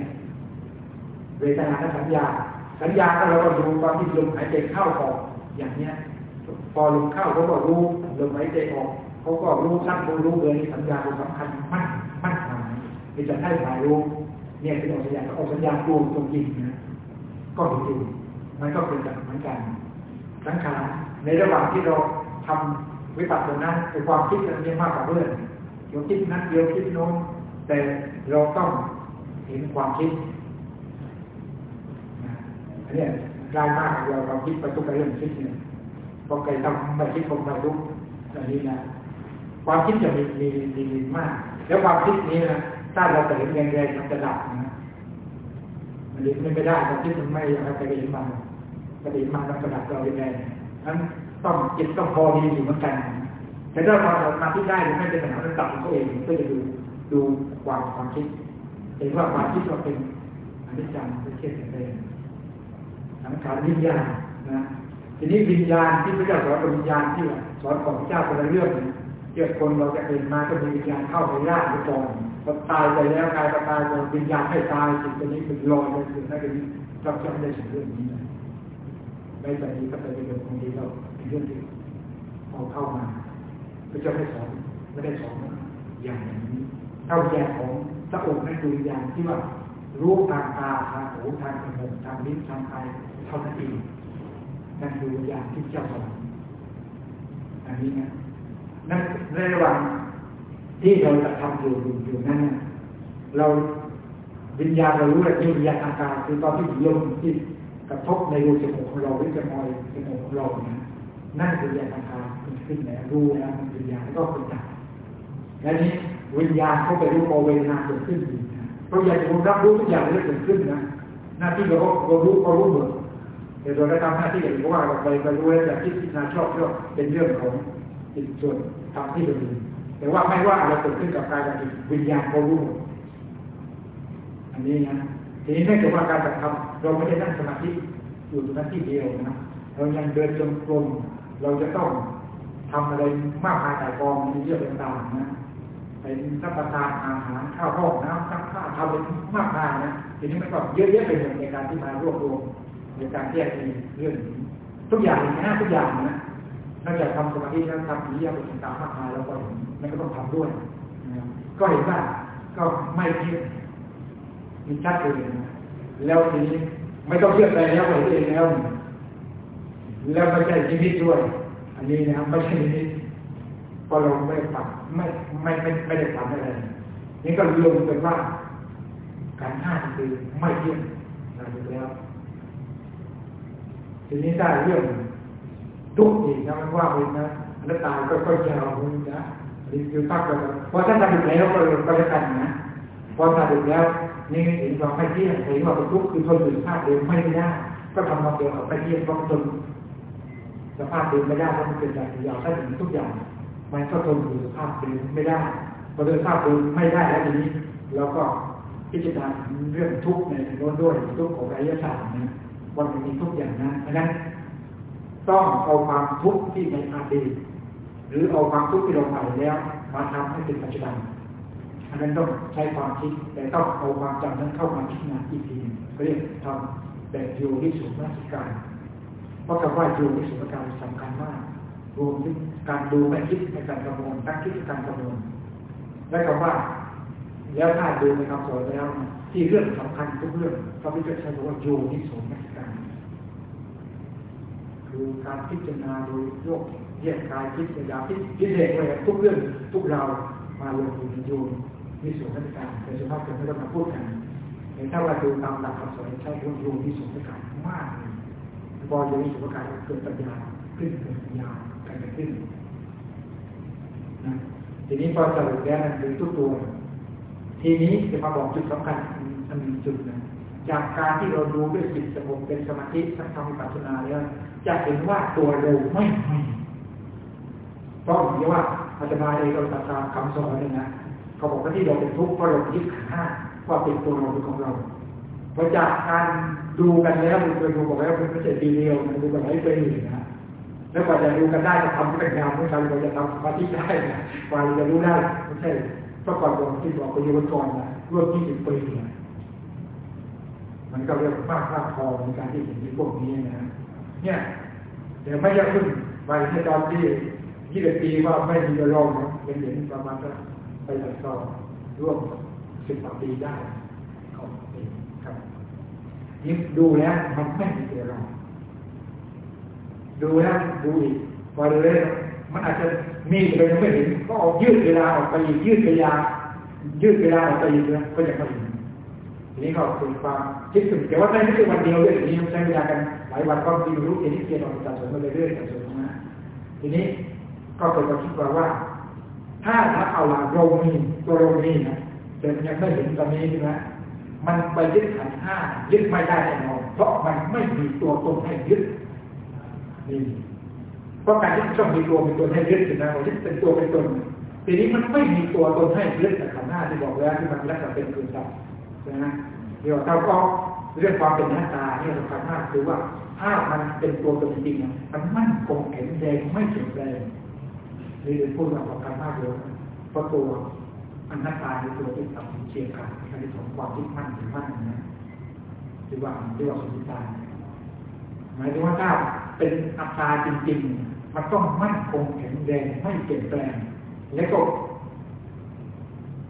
เวทนาและสัญญา สัญญาก็เราก็ดูตอนที่ลมหายใจเข้าออกอย่างเนี้ยพอลมเข้าเขาก็รู้ลมหายใจออกเขาก็รู้สั้นรู้รู้เลยสัญญาเป็นสำคัญมั่นมั่นหมายมีจะให้หมายรู้เนี่ยเป็นออกสัญญาออกสัญญาตัวตรงจริงนะก็เห็นอยู่มันก็เป็นแบบเหมือนกันสังขารในระหว่างที่เราทำวิปัสสนาในความคิดมันมีมากกว่าเพื่อน เดี๋ยวคิดนั้นเดี๋ยวคิดโน้นแต่เราต้องเห็นความคิดอันนี้กลายมากเราเราคิดไปทุกเรื่องคิดเนี่ยพอใครทำไม่คิดคงไม่รู้อันนี้นะความคิดจะมีมีมีมาก แล้วความคิดนี้นะถ้าเราไปเห็นแรงๆมันจะดับนะมันเห็นไม่ได้ความคิดมันไม่อยากไปเห็นมันไปเห็นมันมันจะดับเราแรงๆนั้นต้องจิตต้องพอดีอยู่เหมือนกัน แต่ถ้าเราสมาธิได้หรือไม่เป็นปัญหาเราตัดตัวเองก็จะดูดูความความคิดเห็นว่าความคิดเราเป็นอนิจจังเป็นเช่นไรสังขารวิญญาณนะทีนี้วิญญาณที่พระเจ้าสอนวิญญาณที่สอนของพระเจ้าคนละเรื่องเกี่ยวกับคนเราจะเป็นมาก็มีวิญญาณเข้าไปร่างไปก่อนพอตายไปแล้วกายตายไปวิญญาณให้ตายสิ่งตัวนี้เป็นลอยไปถึงนั่นเป็นเราจะไม่ได้สอนเรื่องนี้ในแต่นี้ก็ไปเป็นเรื่องของที่เราเป็นเรื่องที่เอาเข้ามา ระเจ้าไม่สอนไม่ได้สอนอย่างนี้เท่าแย่ของพระองค์นั่นคือวิญญาณที่ว่ารู้ทางตาทางหูทางจมูกทางลิ้นทางกายเท่านั้นเองนั่นคือวิญญาณที่เจ้าสอนอันนี้นะนั่นในระหว่างที่เราจะทำอยู่อยู่นั้นเราวิญญาณเรารู้แล้ววิญญาณทางกายคือตอนที่ลมที่กระทบในรูจมูกของเราหรือจมูกจมูกของเราเนี่ย นั่นคือวิญญาณทางกายมันขึ้นแล้วรู้แล้วมันวิญญาณก็เป็นดับและนี้วิญญาณเขาไปรู้พอเวทนาเกิดขึ้นอยู่เพราะอยากจะรับรู้ทุกอย่างที่เกิดขึ้นนะหน้าที่เราก็เรารู้เรารู้หมดแต่เราได้ทำหน้าที่อย่างที่ว่าเราไปไปรู้แล้วจากที่พิจารณาชอบชอบเป็นเรื่องของจิตส่วนทำที่เราดีแต่ว่าไม่ว่าอะไรเกิดขึ้นกับกายกับจิตวิญญาณเขารู้อันนี้นะทีนี้เนื่องจากว่าการกระทำเราไม่ได้นั่งสมาธิอยู่ตรงนั้นที่เดียวนะเรายังเดินจงกรม เราจะต้องทำอะไรมากมายหลายกองมีเยอะต่างๆนะเป็นรับประทานอาหารข้าวห้องน้ำซักผ้าทำเป็นมากมายนะทีนี้มันก็เยอะแยะไปหมดในการที่มารวบรวมในการแก้ในเรื่องนี้ทุกอย่างนะทุกอย่างนะนอกจากทำสมาธิแล้วทำอิริยาบถต่างมากมายแล้วก็เห็นมันก็ต้องทำด้วยนะก็เห็นว่าก็ไม่เที่ยงมีชัดเลยนแล้วทีนี้ไม่ต้องเชื่อใจแล้วเห็นเองแล้ว แล้วไม่ใช่ชีวิตด้วย อันนี้นะไม่ใช่ชีวิตพอเราไม่ฝันไม่ไม่ไม่ไม่ได้ฝันอะไรนี่ก็รวมเป็นว่าการห้าคือไม่เที่ยงนะแล้วทีนี้ได้เรื่องทุกข์อีกนะมันว่าไปนะอนัตตายก็ค่อยๆยาวนะนี่คือภาพเราพอท่าทำถูกแล้วก็ก็แล้วกันนะพอทำถูกแล้วนี่เห็นควาไม่เที่ยงเห็นว่าเป็นทุกข์คือทนอยู่ภาพเดิมไม่ได้ก็ทำมาเกี่ยวไม่เที่ยงเพราะทน สภาพเดิมไม่ได้เพราะมันเป็นแบบยาวถ้าถึงทุกอย่าง มันก็ทนอยู่สภาพเดิมไม่ได้พอเดินสภาพเดิมไม่ได้แล้วทีนี้เราก็พิจารณาเรื่องทุกข์ในโน้นด้วยทุกข์ของอริยสัจนะวันมีทุกอย่างนั้นเพราะนั้นต้องเอาความทุกข์ที่ในอดีตหรือเอาความทุกข์ที่เราผ่านแล้วมาทำให้เป็นปัจจุบันอันนั้นต้องใช้ความคิดแต่ต้องเอาความจำนั้นเข้ามาพิจารณาอีกทีเรียกทำแบบโยนิสุนัสิการ เพราะคำว่าโยนิสุนัสิการสำคัญมากรวมถึงการดูไม่คิดในการคำนวณตั้งคิดในการคำนวณและคำว่า แล้วถ้าดูในคำสอนแล้ว ที่เรื่องสำคัญทุกเรื่องเขาพิจารณาว่าโยนิสุนัสิการคือการพิจารณาโดยโยกแยกกายคิดยาพิพิเศษเลยทุกเรื่องทุกเรามาลงอยู่ในโยนมีส่วนราชการแต่ส่วนมากจะไม่ต้องมาพูดกันแต่ถ้าว่าดูตามหลักคำสอนใช้โยนมีส่วนราชการมากเลย พอโยนมีส่วนราชการเกิดปัญญาขึ้นเกิดปัญญาการขึ้นนะทีนี้พอสรุปแล้วนั่นคือทุกตัว ทีนี้จะมาบอกจุดสำคัญอันหนึ่งจุดนะจากการที่เราดูด้วยจิตสงบเป็นสมาธิทั้งทำปัจจุบันแล้วจะเห็นว่าตัวเราไม่มีเพราะอย่างว่าอาจารย์เองเราตัดตามคำสอนเลยนะเขาบอกว่าที่เราเป็นทุกข์เพราะเรายึดขันห้าว่าเป็นตัวเราเป็นของเราเพอจากการ ดูกันแล้วดูไปดูบอกแล้วมันไม่ใช่ปีเดียวมันดูกันหลายปีนะแล้วกว่าจะรู้กันได้จะทำเป็นงานเมื่อเราจะทำสมาธิได้กว่าจะรู้ได้ไม่ใช่ก็ก่อนผมที่บอกไปโยนก่อนนะร่วมยี่สิบปีนี่ยมันก็เรียกมากมากพอในการที่เห็นพวกนี้นะเนี่ยเดี๋ยวไม่ยากขึ้นไปที่ตอนที่ยี่สิบปีว่าไม่มีอารมณ์เป็นเห็นประมาณก็ไปตัดต่อร่วมสิบกว่าปีได้ของเองครับ นี่ดูแล้วมันไม่มีอารดูแล้วดูอีกพอดูแล้วมันอาจจะมีแต่ยังไม่เห็นก็ออกยืดเวลาออกไปอีกยืดเวลายืดเวลาออกไปอีกนะก็จะไม่เห็นทีนี้ก็เกิดความคิดถึงแต่ว่าไม่ใช่วันเดียวด้วยนี้ใช้เวลากันหลายวันก็มีรู้เห็นที่เกียรติออกจากสวนมาเรื่อยๆจากสวนนะทีนี้ก็เกิดความคิดว่าว่า ถ้าถ้าเอาละโรงมีตัวโรงมีนะแต่ยังไม่เห็นตอนนี้ใช่ไหม มันไปยึดขันห้ายึดไม่ได้แน่นอนเพราะมันไม่มีตัวตนให้ยึดนี่เพราะการที่ต้องมีตัวมีตนให้ยึดนะเรายึดเป็นตัวเป็นตนทีนี้มันไม่มีตัวตนให้ยึดแต่ขันห้าที่บอกแล้วที่มันรักษาเป็นคือสัตว์นะเดี๋ยวเราก็เรื่องความเป็นหน้าตาเนี่ยสำคัญมากคือว่าถ้ามันเป็นตัวตนจริงมันมั่นคงแข็งแรงไม่เปลี่ยนแปลงนี่เป็นพูดแบบสำคัญมากเลยเพราะตัวอันหน้าตาในตัวที่ตัดสินเชียง กันในสองความยึดมั่นถือมั่นนะที่ว่าที่ว่าสมมติการหมายถึงว่าถ้าเป็นอัตตาจริง ๆ มันต้องมั่นคงแข็งแรงไม่เปลี่ยนแปลง และก็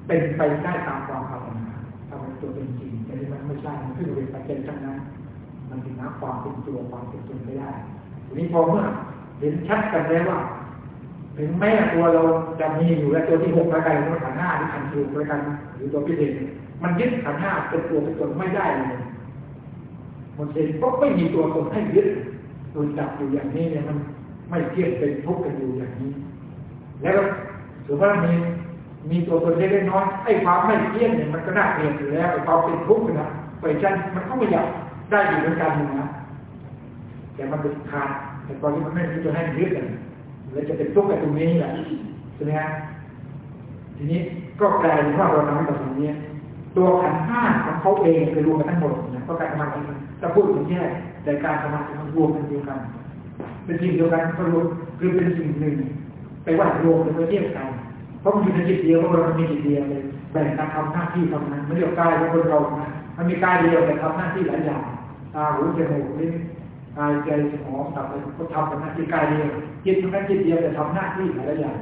เป็นไปได้ตามความภาวนาทำเป็นตัวเป็นจริงแต่ที่มันไม่ใช่มันขึ้นเป็นปัจจัยทั้งนั้น มันถึงนับความเป็นตัวความเป็นตนไม่ได้ทีนี้พอเมื่อเห็นชัดกันแล้วว่า ถึงแม้ตัวเราจะมีอยู่และตัวที่หกแล้วกันตัวขันห้าที่ขันสูงแล้วกันหรือตัวพิเศษมันยึดขันห้าเป็นตัวเป็นตนไม่ได้เลยมันเองก็ไม่มีตัวตนให้ยึดโดยจับอยู่อย่างนี้เนี่ยมันไม่เที่ยงเป็นทุกข์กันอยู่อย่างนี้ แล้วถือว่ามีมีตัวตนเล็กน้อยไอ้ความไม่เที่ยงเนี่ยมันก็น่าเกลียดอยู่แล้วไอ้ความเป็นทุกข์นะไปจันมันก็ไม่อยากได้อยู่เหมือนกันนะแต่มันเป็นขาดแต่ตอนนี้มันไม่มีตัวให้ยึดเลย แล้วจะเป็นทุกข์กับตรงนี้แหละใช่ไหมฮะทีนี้ก็กลายเป็นว่าเราทำให้กับตรงนี้ตัวขันห้าของเขาเองคือรวมกันทั้งหมดนะก็การทำงานถ้าพูดถึงแค่แต่การทำงานมันรวมกันเดียวกันเป็นสิ่งเดียวกันก็รวมคือเป็นสิ่งหนึ่ง ไปว่ารวมเป็นเทียบกันเพราะมันอยู่ในจิตเดียวเพราะเรามีจิตเดียวเลยแบ่งการทำหน้าที่ทำนั้นไม่เรียกกายของคนเรานะมันมีกายเดียวแต่ทำหน้าที่หลายอย่างตาหูจมูกลิ้น กายใจสมองตับอะไรก็ทำเป็นหน้าที่กายเดียวจิตนั้นจิตเดียวแต่ทำหน้าที่หลายอย่าง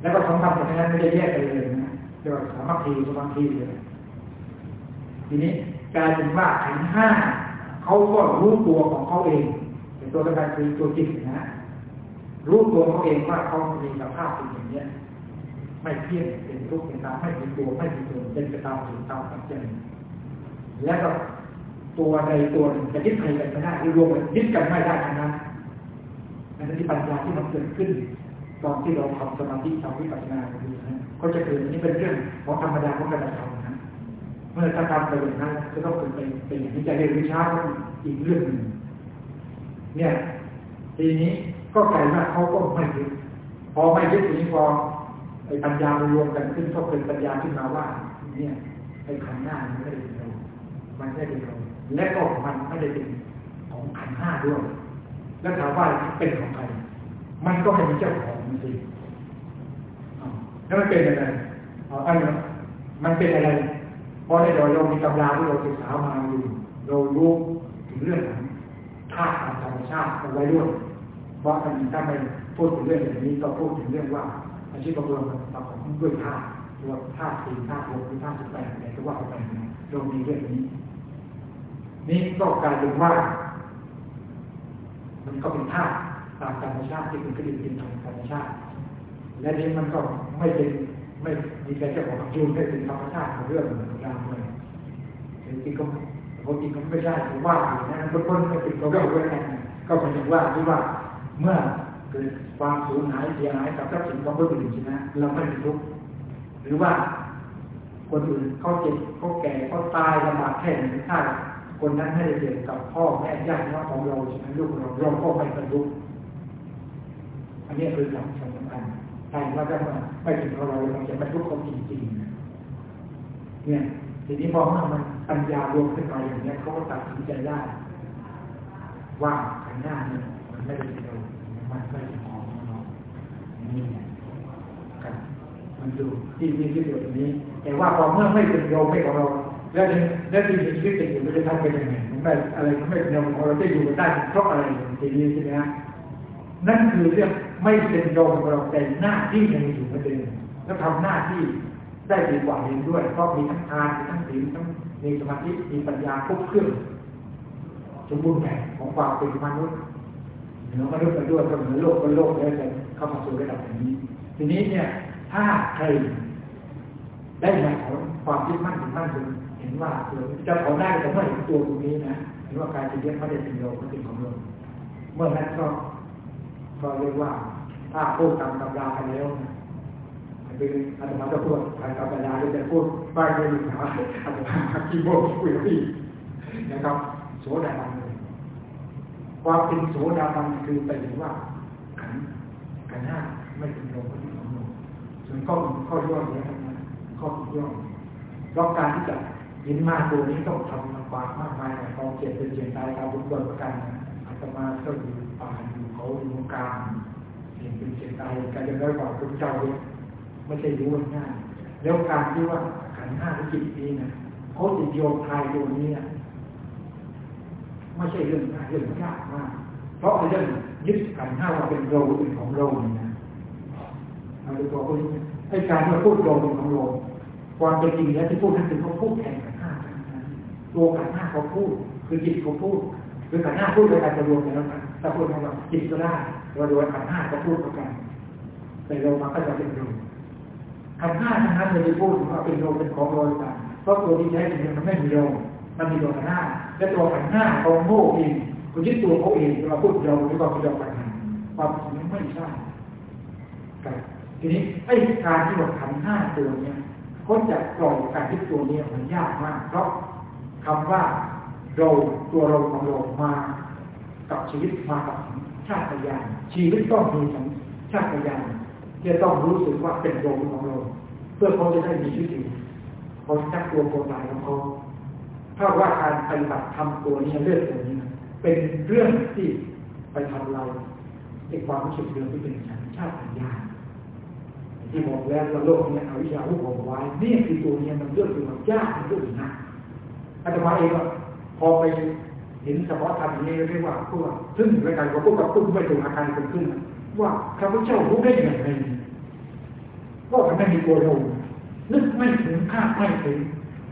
แล้วก็ทำทำอย่างนั้นไม่ได้แยกกันเลยนะเรียกว่าสามัคคีสมาธิเลยทีนี้กลายเป็นว่าขันห้าเขาก็รู้ตัวของเขาเองเป็นตัวสำคัญคือตัวจิตนะรู้ตัวเขาเองว่าเขามีสภาพเป็นอย่างนี้ไม่เที่ยงเป็นทุกข์เป็นตามไม่เป็นตัวไม่เป็นตนเป็นไปตามสิ่งตามปัจจัยและก็ ตัวใดตัวหนึ่งจะยึดใครกันไม่ได้หรือรวมกันยึดกันไม่ได้ทั้งนั้นอันนั้นที่ปัญญาที่มันเกิดขึ้น ตอนที่เราทำสมาธิทำวิปัสสนาอยู่นะก็จะเกิดนี้เป็นเรื่องของธรรมดาของการทำนะเมื่อถ้าทำไปอย่างนั้นจะต้องเป็นเป็นอย่างที่จะเรียนวิชาอีกเรื่องหนึ่งเนี่ยทีนี้ก็กลายว่าเขาก็ไม่ยึดพอไม่ยึดทีนี้พอไอ้ปัญญารวมกันขึ้นก็เป็นปัญญาขึ้นมาว่า เนี่ยไอ้ขันหน้ามันไม่ได้เป็นเรามันไม่ได้เป็นเรา และก็มันไม่ได้เป็นของขันห้าด้วย แล้วถามว่าเป็นของใคร มันก็ไม่มีเจ้าของมันสิแล้วมันเป็นอะไรเอาอันนั้มันเป็นอะไรเพราะในเราเรามีตำราที่เราศึกษามาอยู่เรารู้ถึงเรื่องของธาตุธรรมชาติเอาไว้ด้วยเพราะอันนี้ถ้าไม่พูดถึงเรื่องอย่างนี้ก็พูดถึงเรื่องว่าอาชีพประกอบประกอบด้วยธาตุตัวธาตุสี่ธาตุลมหรือธาตุสิบแปดอะไรก็ว่าไปเรามีเรื่องนี้ นี่ก็กลายเป็นว่า มันก็เป็นธาตุตามธรรมชาติที่เป็นกระดิ่งเป็นธรรมชาติ และนี้มันก็ไม่เป็นไม่มีใครจะบอกจูนไม่เป็นธรรมชาติของเรื่องของเราเลยจริงๆก็ปกติก็ไม่ใช่ผมว่าอย่างนั้นทุกคนไม่ติดเขาก็รู้กันก็เป็นอย่างว่าที่ว่าเมื่อเกิดความสูญหายเสียหายกับทรัพย์สินของคนอื่นใช่ไหมเราไม่มีทุกข์หรือว่าคนอื่นเขาเจ็บเขาแก่เขาตายลำบากแค่ไหนถ้า คนนั้นไม่ได้เกิดกับพ่อแม่ญาติน้องของเราใช่ไหมลูกเราเราก็ไม่เป็นทุกอันนี้คือหลักสำคัญใช่ว่าจะมาไม่ถึงเราเราจะไม่ทุกข์เขาจริงๆเนี่ยทีนี้พอมันปัญญารวมขึ้นมาอย่างนี้เขาก็ตัดสินใจได้ ว่าขันหน้าเนี่ยมันไม่ได้เป็นเรามันก็จะมองเรานี่ไงกันมันดูที่มีที่อยู่ตรงนี้ แต่ว่าพอเมื่อไม่เป็นโยมไม่ของเรา แล้วแล้วที่มีชีวิตเป็นอยู่มันจะทำเป็นยังไงมันไม่อะไรมันไม่เป็นยมของเราจะอยู่ได้เพราะอะไรทีนี้ใช่ไหมฮะนั่นคือเรื่องไม่เป็นโยมของเราแต่หน้าที่ยังอยู่เหมือนเดิมแล้วทำหน้าที่ได้ดีกว่าเองด้วยเพราะมีทั้งทานมีทั้งศีลทั้งมีสมาธิมีปัญญาครบเครื่องสมบูรณ์แบบของความเป็นมนุษย์เหนือมนุษย์ไปด้วยก็เหนือโลกก็โลกแล้วจะเข้ามาสู่ระดับอย่างนี้ ทีนี้เนี่ยถ้าใครได้มาของความยึดมั่นถึงมั่นถึง ห็นว่าจะขอได้แต่เมื่อเห็นตัวตรงนี้นะเห็นว่าการจะเรียกไม่ได้เป็นโยมไม่เป็นของโยมเมื่อนั้นก็ก็เรียกว่าถ้าพูดตามตำราไปแล้วนะคืออาตมาจะพูดทางตำราจะพูดบ้านเรื่องนะอาตมาขี้โม้คุยกับพี่นะครับโสดาบันเลยความเป็นโสดาบันคือไปถึงว่าขันขันห้าไม่เป็นโยมไม่เป็นของโยมส่วนข้อข้อย่อเนี่ยนะข้อย่อยเพราะการที่จะ ยินมาตัวนี้ต้องทำลำบากมากมายพอเจ็บเป็นเจ็บตายตามบุญบนประกันอาตมาก็อยู่ป่าอยู่เขาอยู่กลางเห็นเป็นเจ็บตายกันจะได้กว่าพระเจ้าเนี่ยไม่ใช่รู้ง่ายแล้วการที่ว่าขันห้าจิตนี้นะเขาจะโยมทายตัวนี้ไม่ใช่เรื่องง่ายเรื่องยากมาก เพราะเรื่องยึดขันห้าว่าเป็นเราเป็นของเราเนี่ยนะเราจะบอกว่าไอ้การที่เราพูดเราเป็นของเราความเป็นจริงแล้วที่พูดนั่นคือเขาพูดแขัน ตัวขันห้าเขาพูด คือจิตเขาพูดคือขันห้าพูดโดยการจะรวมกันแล้วกันถ้าพูดของเราจิตก็ได้เราโดยขันห้าก็พูดกันแต่เรามาก็จะเป็นเราขันห้าทั้งนั้นเลยพูดว่าเป็นโลเป็นของโลกันเพราะตัวที่แท้จริงมันไม่มีโลมันมีตัวขันห้าและตัวขันห้าเขาโง่เองคุณยึดตัวเขาเองเราพูดเราหรือว่าเราขันห้าความจริงไม่ใช่ครับทีนี้ไอ้การที่เราขันห้าตัวเนี้ยก็จะปล่อยการยึดตัวเนี้ยมันยากมากเพราะ คำว่าเราตัวเราของเรามากับชีวิตมากับชาติปัญญาชีวิตต้องมีสัญชาติปัญญาจะต้องรู้สึกว่าเป็นโรของเราเพื่อเขาจะได้มีชีวิตอยู่เขาจักตัวโกตายของเขาถ้าว่าการปฏิบัติทำตัวนี้เรื่องตัวนี้ เป็นเรื่องที่ไปทำลาในความรู้สึกเดิมที่เป็นสัญชาติปัญญาที่บอกแล้วว่าโลกนี้อวิชชาหุบผมไว้นี่คือตัวนี้มันเรื่องที่มันยากมันเรื่องหนัก อาตมาเองก็พอไปเห็นเฉพาะธรรมนี้เรียกว่าพูดซึ่งรายการก็พูดกับพูดไม่ถูกอาการเกิดขึ้น ว่าข้าพเจ้ารู้ได้อย่างไรก็ทำไมมีตัวเรานึกไม่ถึงคาดไม่ถึง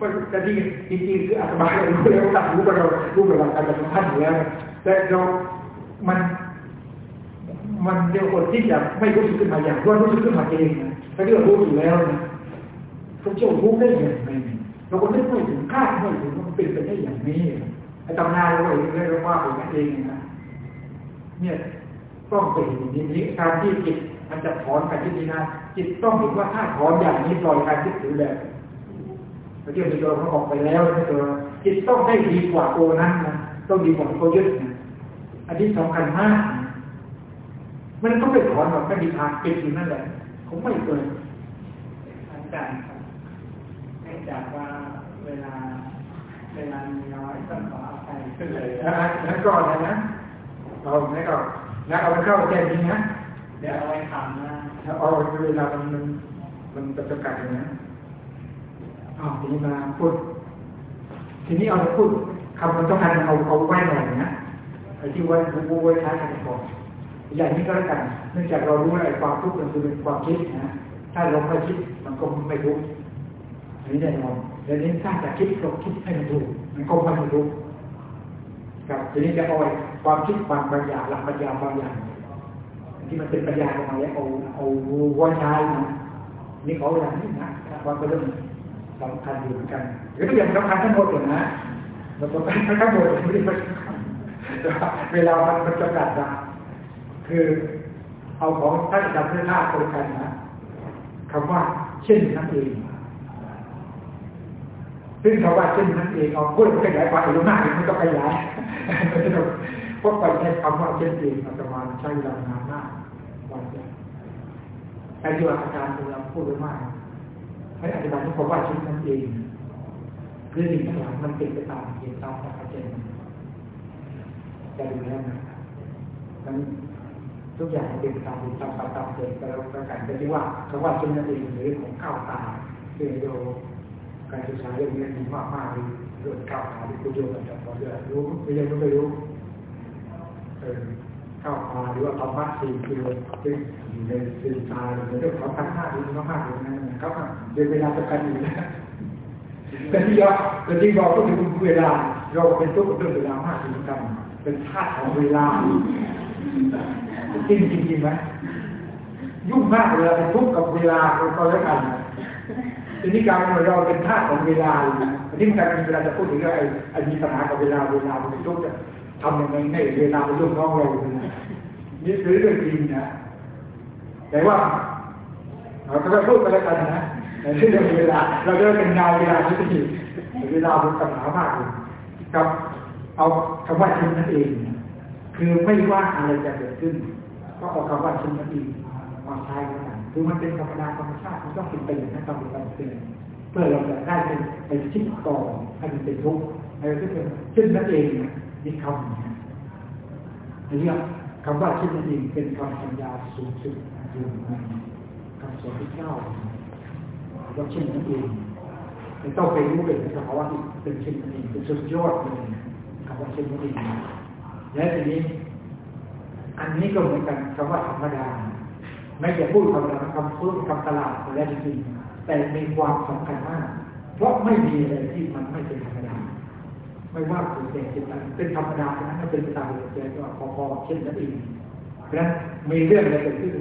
ว่าจะดีจริงๆคืออาตมาเรารู้แล้วหลักรู้กับเรารู้กับหลักการของท่านอยู่แล้วแต่เรา มัน มันเดียวคนที่จะไม่รู้สึกขึ้นมาอย่างว่ารู้สึกขึ้นมาเองนะถ้าที่เรารู้อยู่แล้วนะพระเจ้ารู้ได้อย่างไรเราก็นึกไม่ถึงคาดไม่ถึง เป็นไปได้อย่างนี้ไอ้ตำนานเราเองเรียกว่าเป็นเองนะเนี่ยต้องเป็นอย่างนี้การที่จิตมันจะถอนการคิดนี้นะจิตต้องเห็นว่าถ้าถอนอย่างนี้ปล่อยการคิดถือแบบพระเจ้มีตัวเขาออกไปแล้วนะตัวจิตต้องได้ดีกว่าตัวนั้นนะต้องดีกว่าที่เขายึดนะอันนี้สำคัญมาก มันต้องไปถอนแบบไม่มีทางเป็นอยู่นั่นแหละผมไม่เกินอาจารย์ครับเนื่องจากว่าเวลา เวลามีน้อยต้องขออภัยขึ้นเลยนะนั้นก็นะนะเราเนี่ยก็นะเอาไปเข้าแก้นี้นะเดี๋ยวเอาไว้ทำนะถ้าเอาเวลามันมันมันจะจำกัดนะอ้าวทีนี้มาพูด ทีนี้เอาพูดคำมันต้องการเอาเอาไว้หน่อยนะไอ้ที่ไว้บูไว้ท้ายกันก่อนอย่างนี้ก็แล้วกัน เนื่องจากเรารู้ว่าไอ้ความทุกข์มันคือเป็นความคิดนะ ถ้าเราไม่คิดมันก็ไม่ทุกข์ อันนี้แน่นอนเดี๋ยวนี้ถ้าจะคิดเราคิดให้มันถูกมันก็ไม่ทุกข์กับทีนี้จะเอาความคิดบางบางอย่าหลักปัญญาบางอย่างที่มันเป็นปัญญาออกมาแล้วเอาเอาไว้ใช้นะนี่เขาอย่างนี้นะความเป็นเรื่องสำคัญอยู่เหมือนกันหรืออย่างสำคัญทั้งหมดเลยนะมันสำคัญทั้งหมดไม่ได้เวลามันมันจำกัดนะคือเอาของท่านอาจารย์เพื่อหน้าคนกันนะคำว่าเช่นนั้นเอง ซึ่งคำว่าเช่นนั้นเองเอาพูดขยายความอยู่หน้าเองมันก็ขยายเพราะไปใช้คำว่าเช่นเองอาตมาใช้เวลานานมากวันเดียวไอ้ที่ว่าอาจารย์พยายาพูดไว้มากให้อธิบายที่คำว่าเช่นนั้นเองคือสิ่งทั้งหลายมันเป็นไปตามเหตุตามปัจจัยจะดูแล้วนะมันทุกอย่างเป็นตามตามตามตามเกิดแต่เราประกันก็ที่ว่าคำว่าเชิ้นนั่นเองหรือของก้าวตาคือโย การศึกษาเรื่องนี้มีมากมากเลยเรื่องก้าวตาที่คุณโยมจะพอจะรู้ไม่ยังไม่รู้เออก้าวตาหรือว่าธรรมะสี่คือซึ่งในสื่อตาหรือเรื่องของพันห้าหรือมากมากเลยนั้นเขาเดินเวลาประกันอยู่นะแต่ที่ยอแต่ที่บอกก็คือเวลา เราเป็นตัวกับเรื่องเวลามากเหมือนกัน เป็นธาตุของเวลาจริงจริงไหมยุ่งมากเลยเป็นทุกข์กับเวลาก็แล้วกัน ทีนี้การเราเป็นธาตุของเวลาอันนี้มันการเวลาจะพูดถึงไอ้ไอ้มีปัญหากับเวลาเวลาเป็นทุกข์จะทำยังไงให้เวลาเป็นลูกน้องเรานี่คือเรื่องจริงนะแต่ว่าเราก็พูดไปแล้วกันนะในเรื่องเวลา เราจะเป็นงาเวลาที่ดีเวลาเป็นปัญหามากเลยกับ เอาคำว่าชิ้นนั่นเอง คือไม่ว่าอะไรจะเกิดขึ้น ก็เอาคำว่าชิ้นนั่นเองมาใช้กัน คือมันเป็นธรรมดาธรรมชาติมันต้องเป็นไปอย่างนั้นต้องเป็นไปเพื่อเราจะได้เป็นไปชิ้นก่อนให้มันเป็นทุกข์อะไรที่เป็นชิ้นนั่นเองนี่คำนี้เรียกคำว่าชิ้นนั่นเองเป็นคำสัญญาสูงสุดอยู่ในคำสอนที่เก้าว่าชิ้นนั่นเองไม่ต้องไปรู้เป็นสภาวะที่เป็นชิ้นนั่นเองเป็นสุดยอดเลยคำว่าชิ้นนั่นเองและทีนี้ อันนี้ก็เหมือนกันคำว่าธรรมดา ไม่จะพูดธรรมดาคำพูดคำตลาดอะไรจริงๆแต่มีความสำคัญมาก เพราะไม่มีอะไรที่มันไม่เป็นธรรมดา ไม่ว่าเป็นเด็กเป็นเป็นธรรมดาฉะนั้นไม่เป็นตามเด็กก็พอๆเช่นนั้นเองเพราะนั้นมีเรื่องอะไรเกิดขึ้น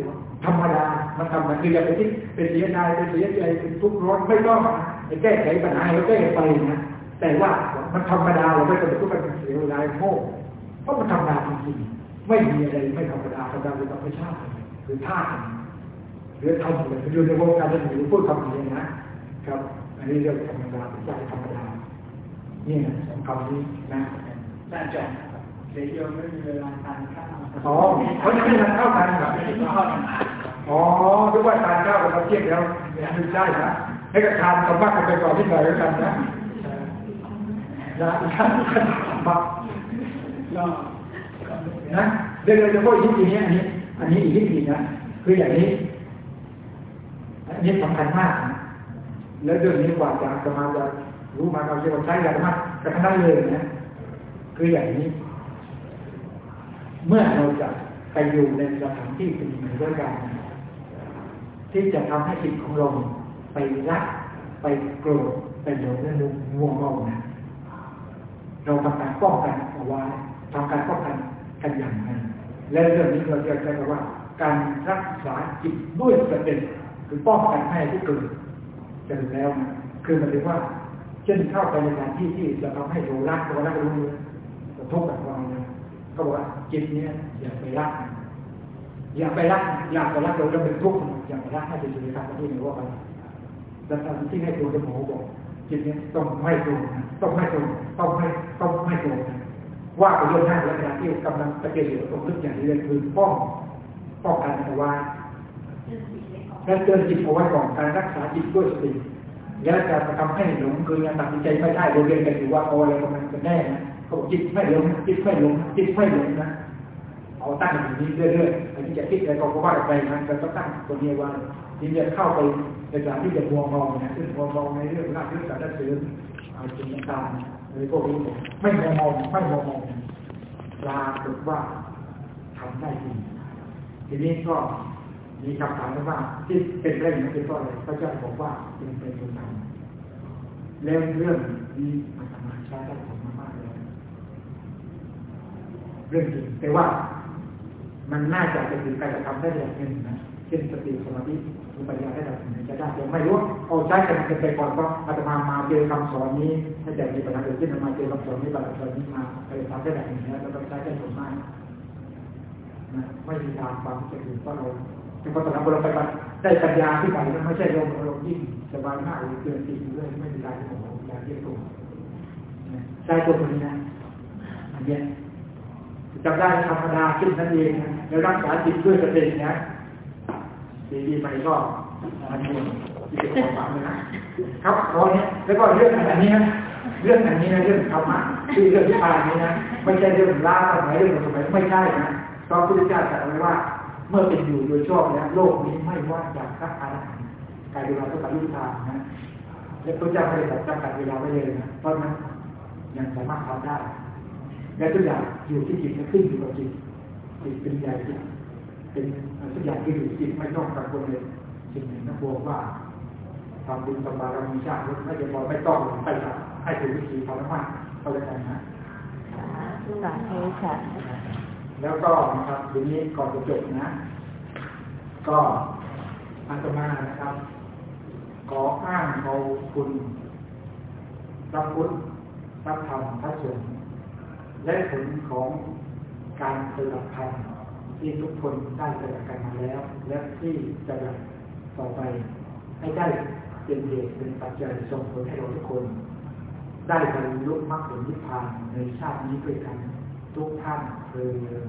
ธรรมดามันทำมันคืออย่าไปที่เป็นเสียดายเป็นเสียใจเป็นทุกข์ร้อนไม่ต้องไปแก้ไขปัญหาเราแก้ไปนะแต่ว่ามันธรรมดาเราไม่ต้องไปทุกข์ไปเสียเวลาโง่เพราะมันธรรมดาจริงๆไม่มีอะไรไม่ธรรมดาธรรมดาเป็นธรรมชาติ หรือธาตุหรือทำอะไรอยู่ในวงการเรื่องหรือพูดคำนี้นะครับ อันนี้เรื่องธรรมดาใจธรรมดานี่นะสองคำนี้นะแต่จบเดี๋ยวโยมไม่มีเวลาทานข้าวอ๋อเขาจะไม่ทานข้าวกันครับข้อทำงานอ๋อทุกวันทานข้าวกับเราเที่ยงแล้วไม่ใช่นะให้กับทานกับบ้านกันไปก่อนที่ไหนแล้วกันนะนะอีกครั้งกันมาก็นะเดี๋ยวเราจะพูดอีกทีนี้อันนี้ อันนี้อีกทีนะคืออย่างนี้ อันนี้สำคัญมากนะแล้วเรื่องนี้กว่าจะจะมาจะรู้มาเราจะใช้อย่างมากกระทั่งเลยนะคืออย่างนี้ เมื่อเราจะไปอยู่ในสถานที่สิ่งหนึ่งด้วยกันที่จะทำให้จิตของเราไปรัก ไปโกรธไปหลงและลุงง่วงเมานะเราทำการป้องกันเอาไว้ทำการป้องกันกันอย่างไร และเรื่องนี้เราเรียกกันว่า การรักษาจิตด้วยสติคือป้องกันให้ที่เกิดจะถึงแล้วนะคือหมายถึงว่า เช่นเข้าไปในสถานที่ที่จะทำให้เรารักเรารักรู้กระทบกับเราเนี่ยก็บอกว่าจิตเนี้ยอย่าไปรักอย่าไปรักอย่าไปรักเราจะเป็นทุกข์อย่าไปรักให้เป็นสุริยะที่หนึ่ว่าไปแล้วตอนที่ให้ตัวสมองบอกจิตเนี้ยต้องไม่ตรงนะต้องไม่ตรงต้องไม่ต้องไม่ตรงนะ ว่าไปเรื่องนั้นแล้วนะที่กำลังตะเกียบอยู่ตรงลึกอย่างนี้เลยคือป้องป้องกันเอาไว้และเตือนจิตเอาไว้ก่อนการรักษาจิตด้วยสติแล้วจะทำให้หลงคือยังตัดสินใจไม่ได้เราเรียนกันอยู่ว่าเอาอะไรกำลังจะแน่นะเขาบอกจิตไม่หลงจิตไม่หลงจิตไม่หลงนะเอาตั้งอย่างนี้เรื่อยๆอันนี้จะคิดอะไรก็ว่าไปมันก็ต้องตั้งตัวนี้ไว้ที่จะเข้าไปในการที่จะมองมองนะซึ่งมองมองในเรื่องราวเรื่องสารเสริญอจริงต่างๆ ในพวกนี้ไม่มองมองไม่มองมองปรากฏว่าทำได้จริงทีนี้ก็มีคำถามว่า ที่เป็นเรื่องนี้เป็นเพราะอะไรพระเจ้าบอกว่าเป็นไปตรงนั้นแล้วเรื่องนี้มันทำมาใช้ได้ผลมากเลยเรื่องจริงแต่ว่ามันน่าจะเป็นการกระทำได้อย่างหนึ่งนะเช่นสติสมาธิ อุปัญญาได้แบบไหนจะได้ยังไม่รู้เอาใช้กันเป็นไปก่อนก็อาตมามาเจอคำสอนนี้ถ้าจะมีปัญหาเกิดขึ้นมาเจอคำสอนนี้บางสอนนี้มาไปทำได้แบบนี้แล้วก็ใช้ได้ผลมากนะไม่มีทางความจะถือเพราะเราเป็นคนตอนนั้นเราไปได้ปัญญาที่ไหนไม่ใช่ลมเรายิ่งสบายมากเลยเกินติดเรื่อยไม่มีการที่ผมอยากเรียกตัวใช้ตัวนี้นะอันนี้จำได้ธรรมดาขึ้นนั่นเองแล้วรักษาจิตด้วยสตินะ ดีดีไปก็อันนี้ที่เป็นความฝันนะครับตอนนี้แล้วก็เรื่องอันนี้นะเรื่องอันนี้นะเรื่องธรรมะคือเรื่องที่ผ่านนี้นะไม่ใช่เรื่องล้าสมัยเรื่องสมัยไม่ใช่นะตอนพุทธเจ้าตรัสไว้ว่า เมื่อเป็นอยู่โดยชอบแล้วโลกนี้ไม่ว่าจากพระอรหันต์กายเป็นเราต้องการยุทธานะและพระเจ้าไม่ได้บกจำกัดเวลาไว้เลยนะเพราะนั้นยังสามารถทำได้และทุกอย่างอยู่ที่จิตและขึ้นอยู่กับจิตจิตเป็นใหญ่จิต เป็นทุกอย่างที่อยู่จิตไม่ต้องกังวลเลยสิ่งหนึ่งนะบอกว่าทำบุญทำบารมีชาติไม่จะบอกไม่ต้องไปทำให้ถูกวิธีทำมากเขาเลยกันนะสาธุค่ะแล้วก็นะครับทีนี้ก่อนจะจบนะ ก็อาตมานะครับ ขออ้างเอาคุณพระพุทธพระธรรมพระสงฆ์และผลของการปฏิบัติธรรม ที่ทุกคนได้ปฏิบักันมาแล้ว และที่จะต่อไปให้ได้เป็นเหตุเป็นปัจจัยส่งผลให้เราทุกคน ได้บรรลุมรรคผลนิพพานในชาตินี้ด้วยกันทุกท่านเพื่อ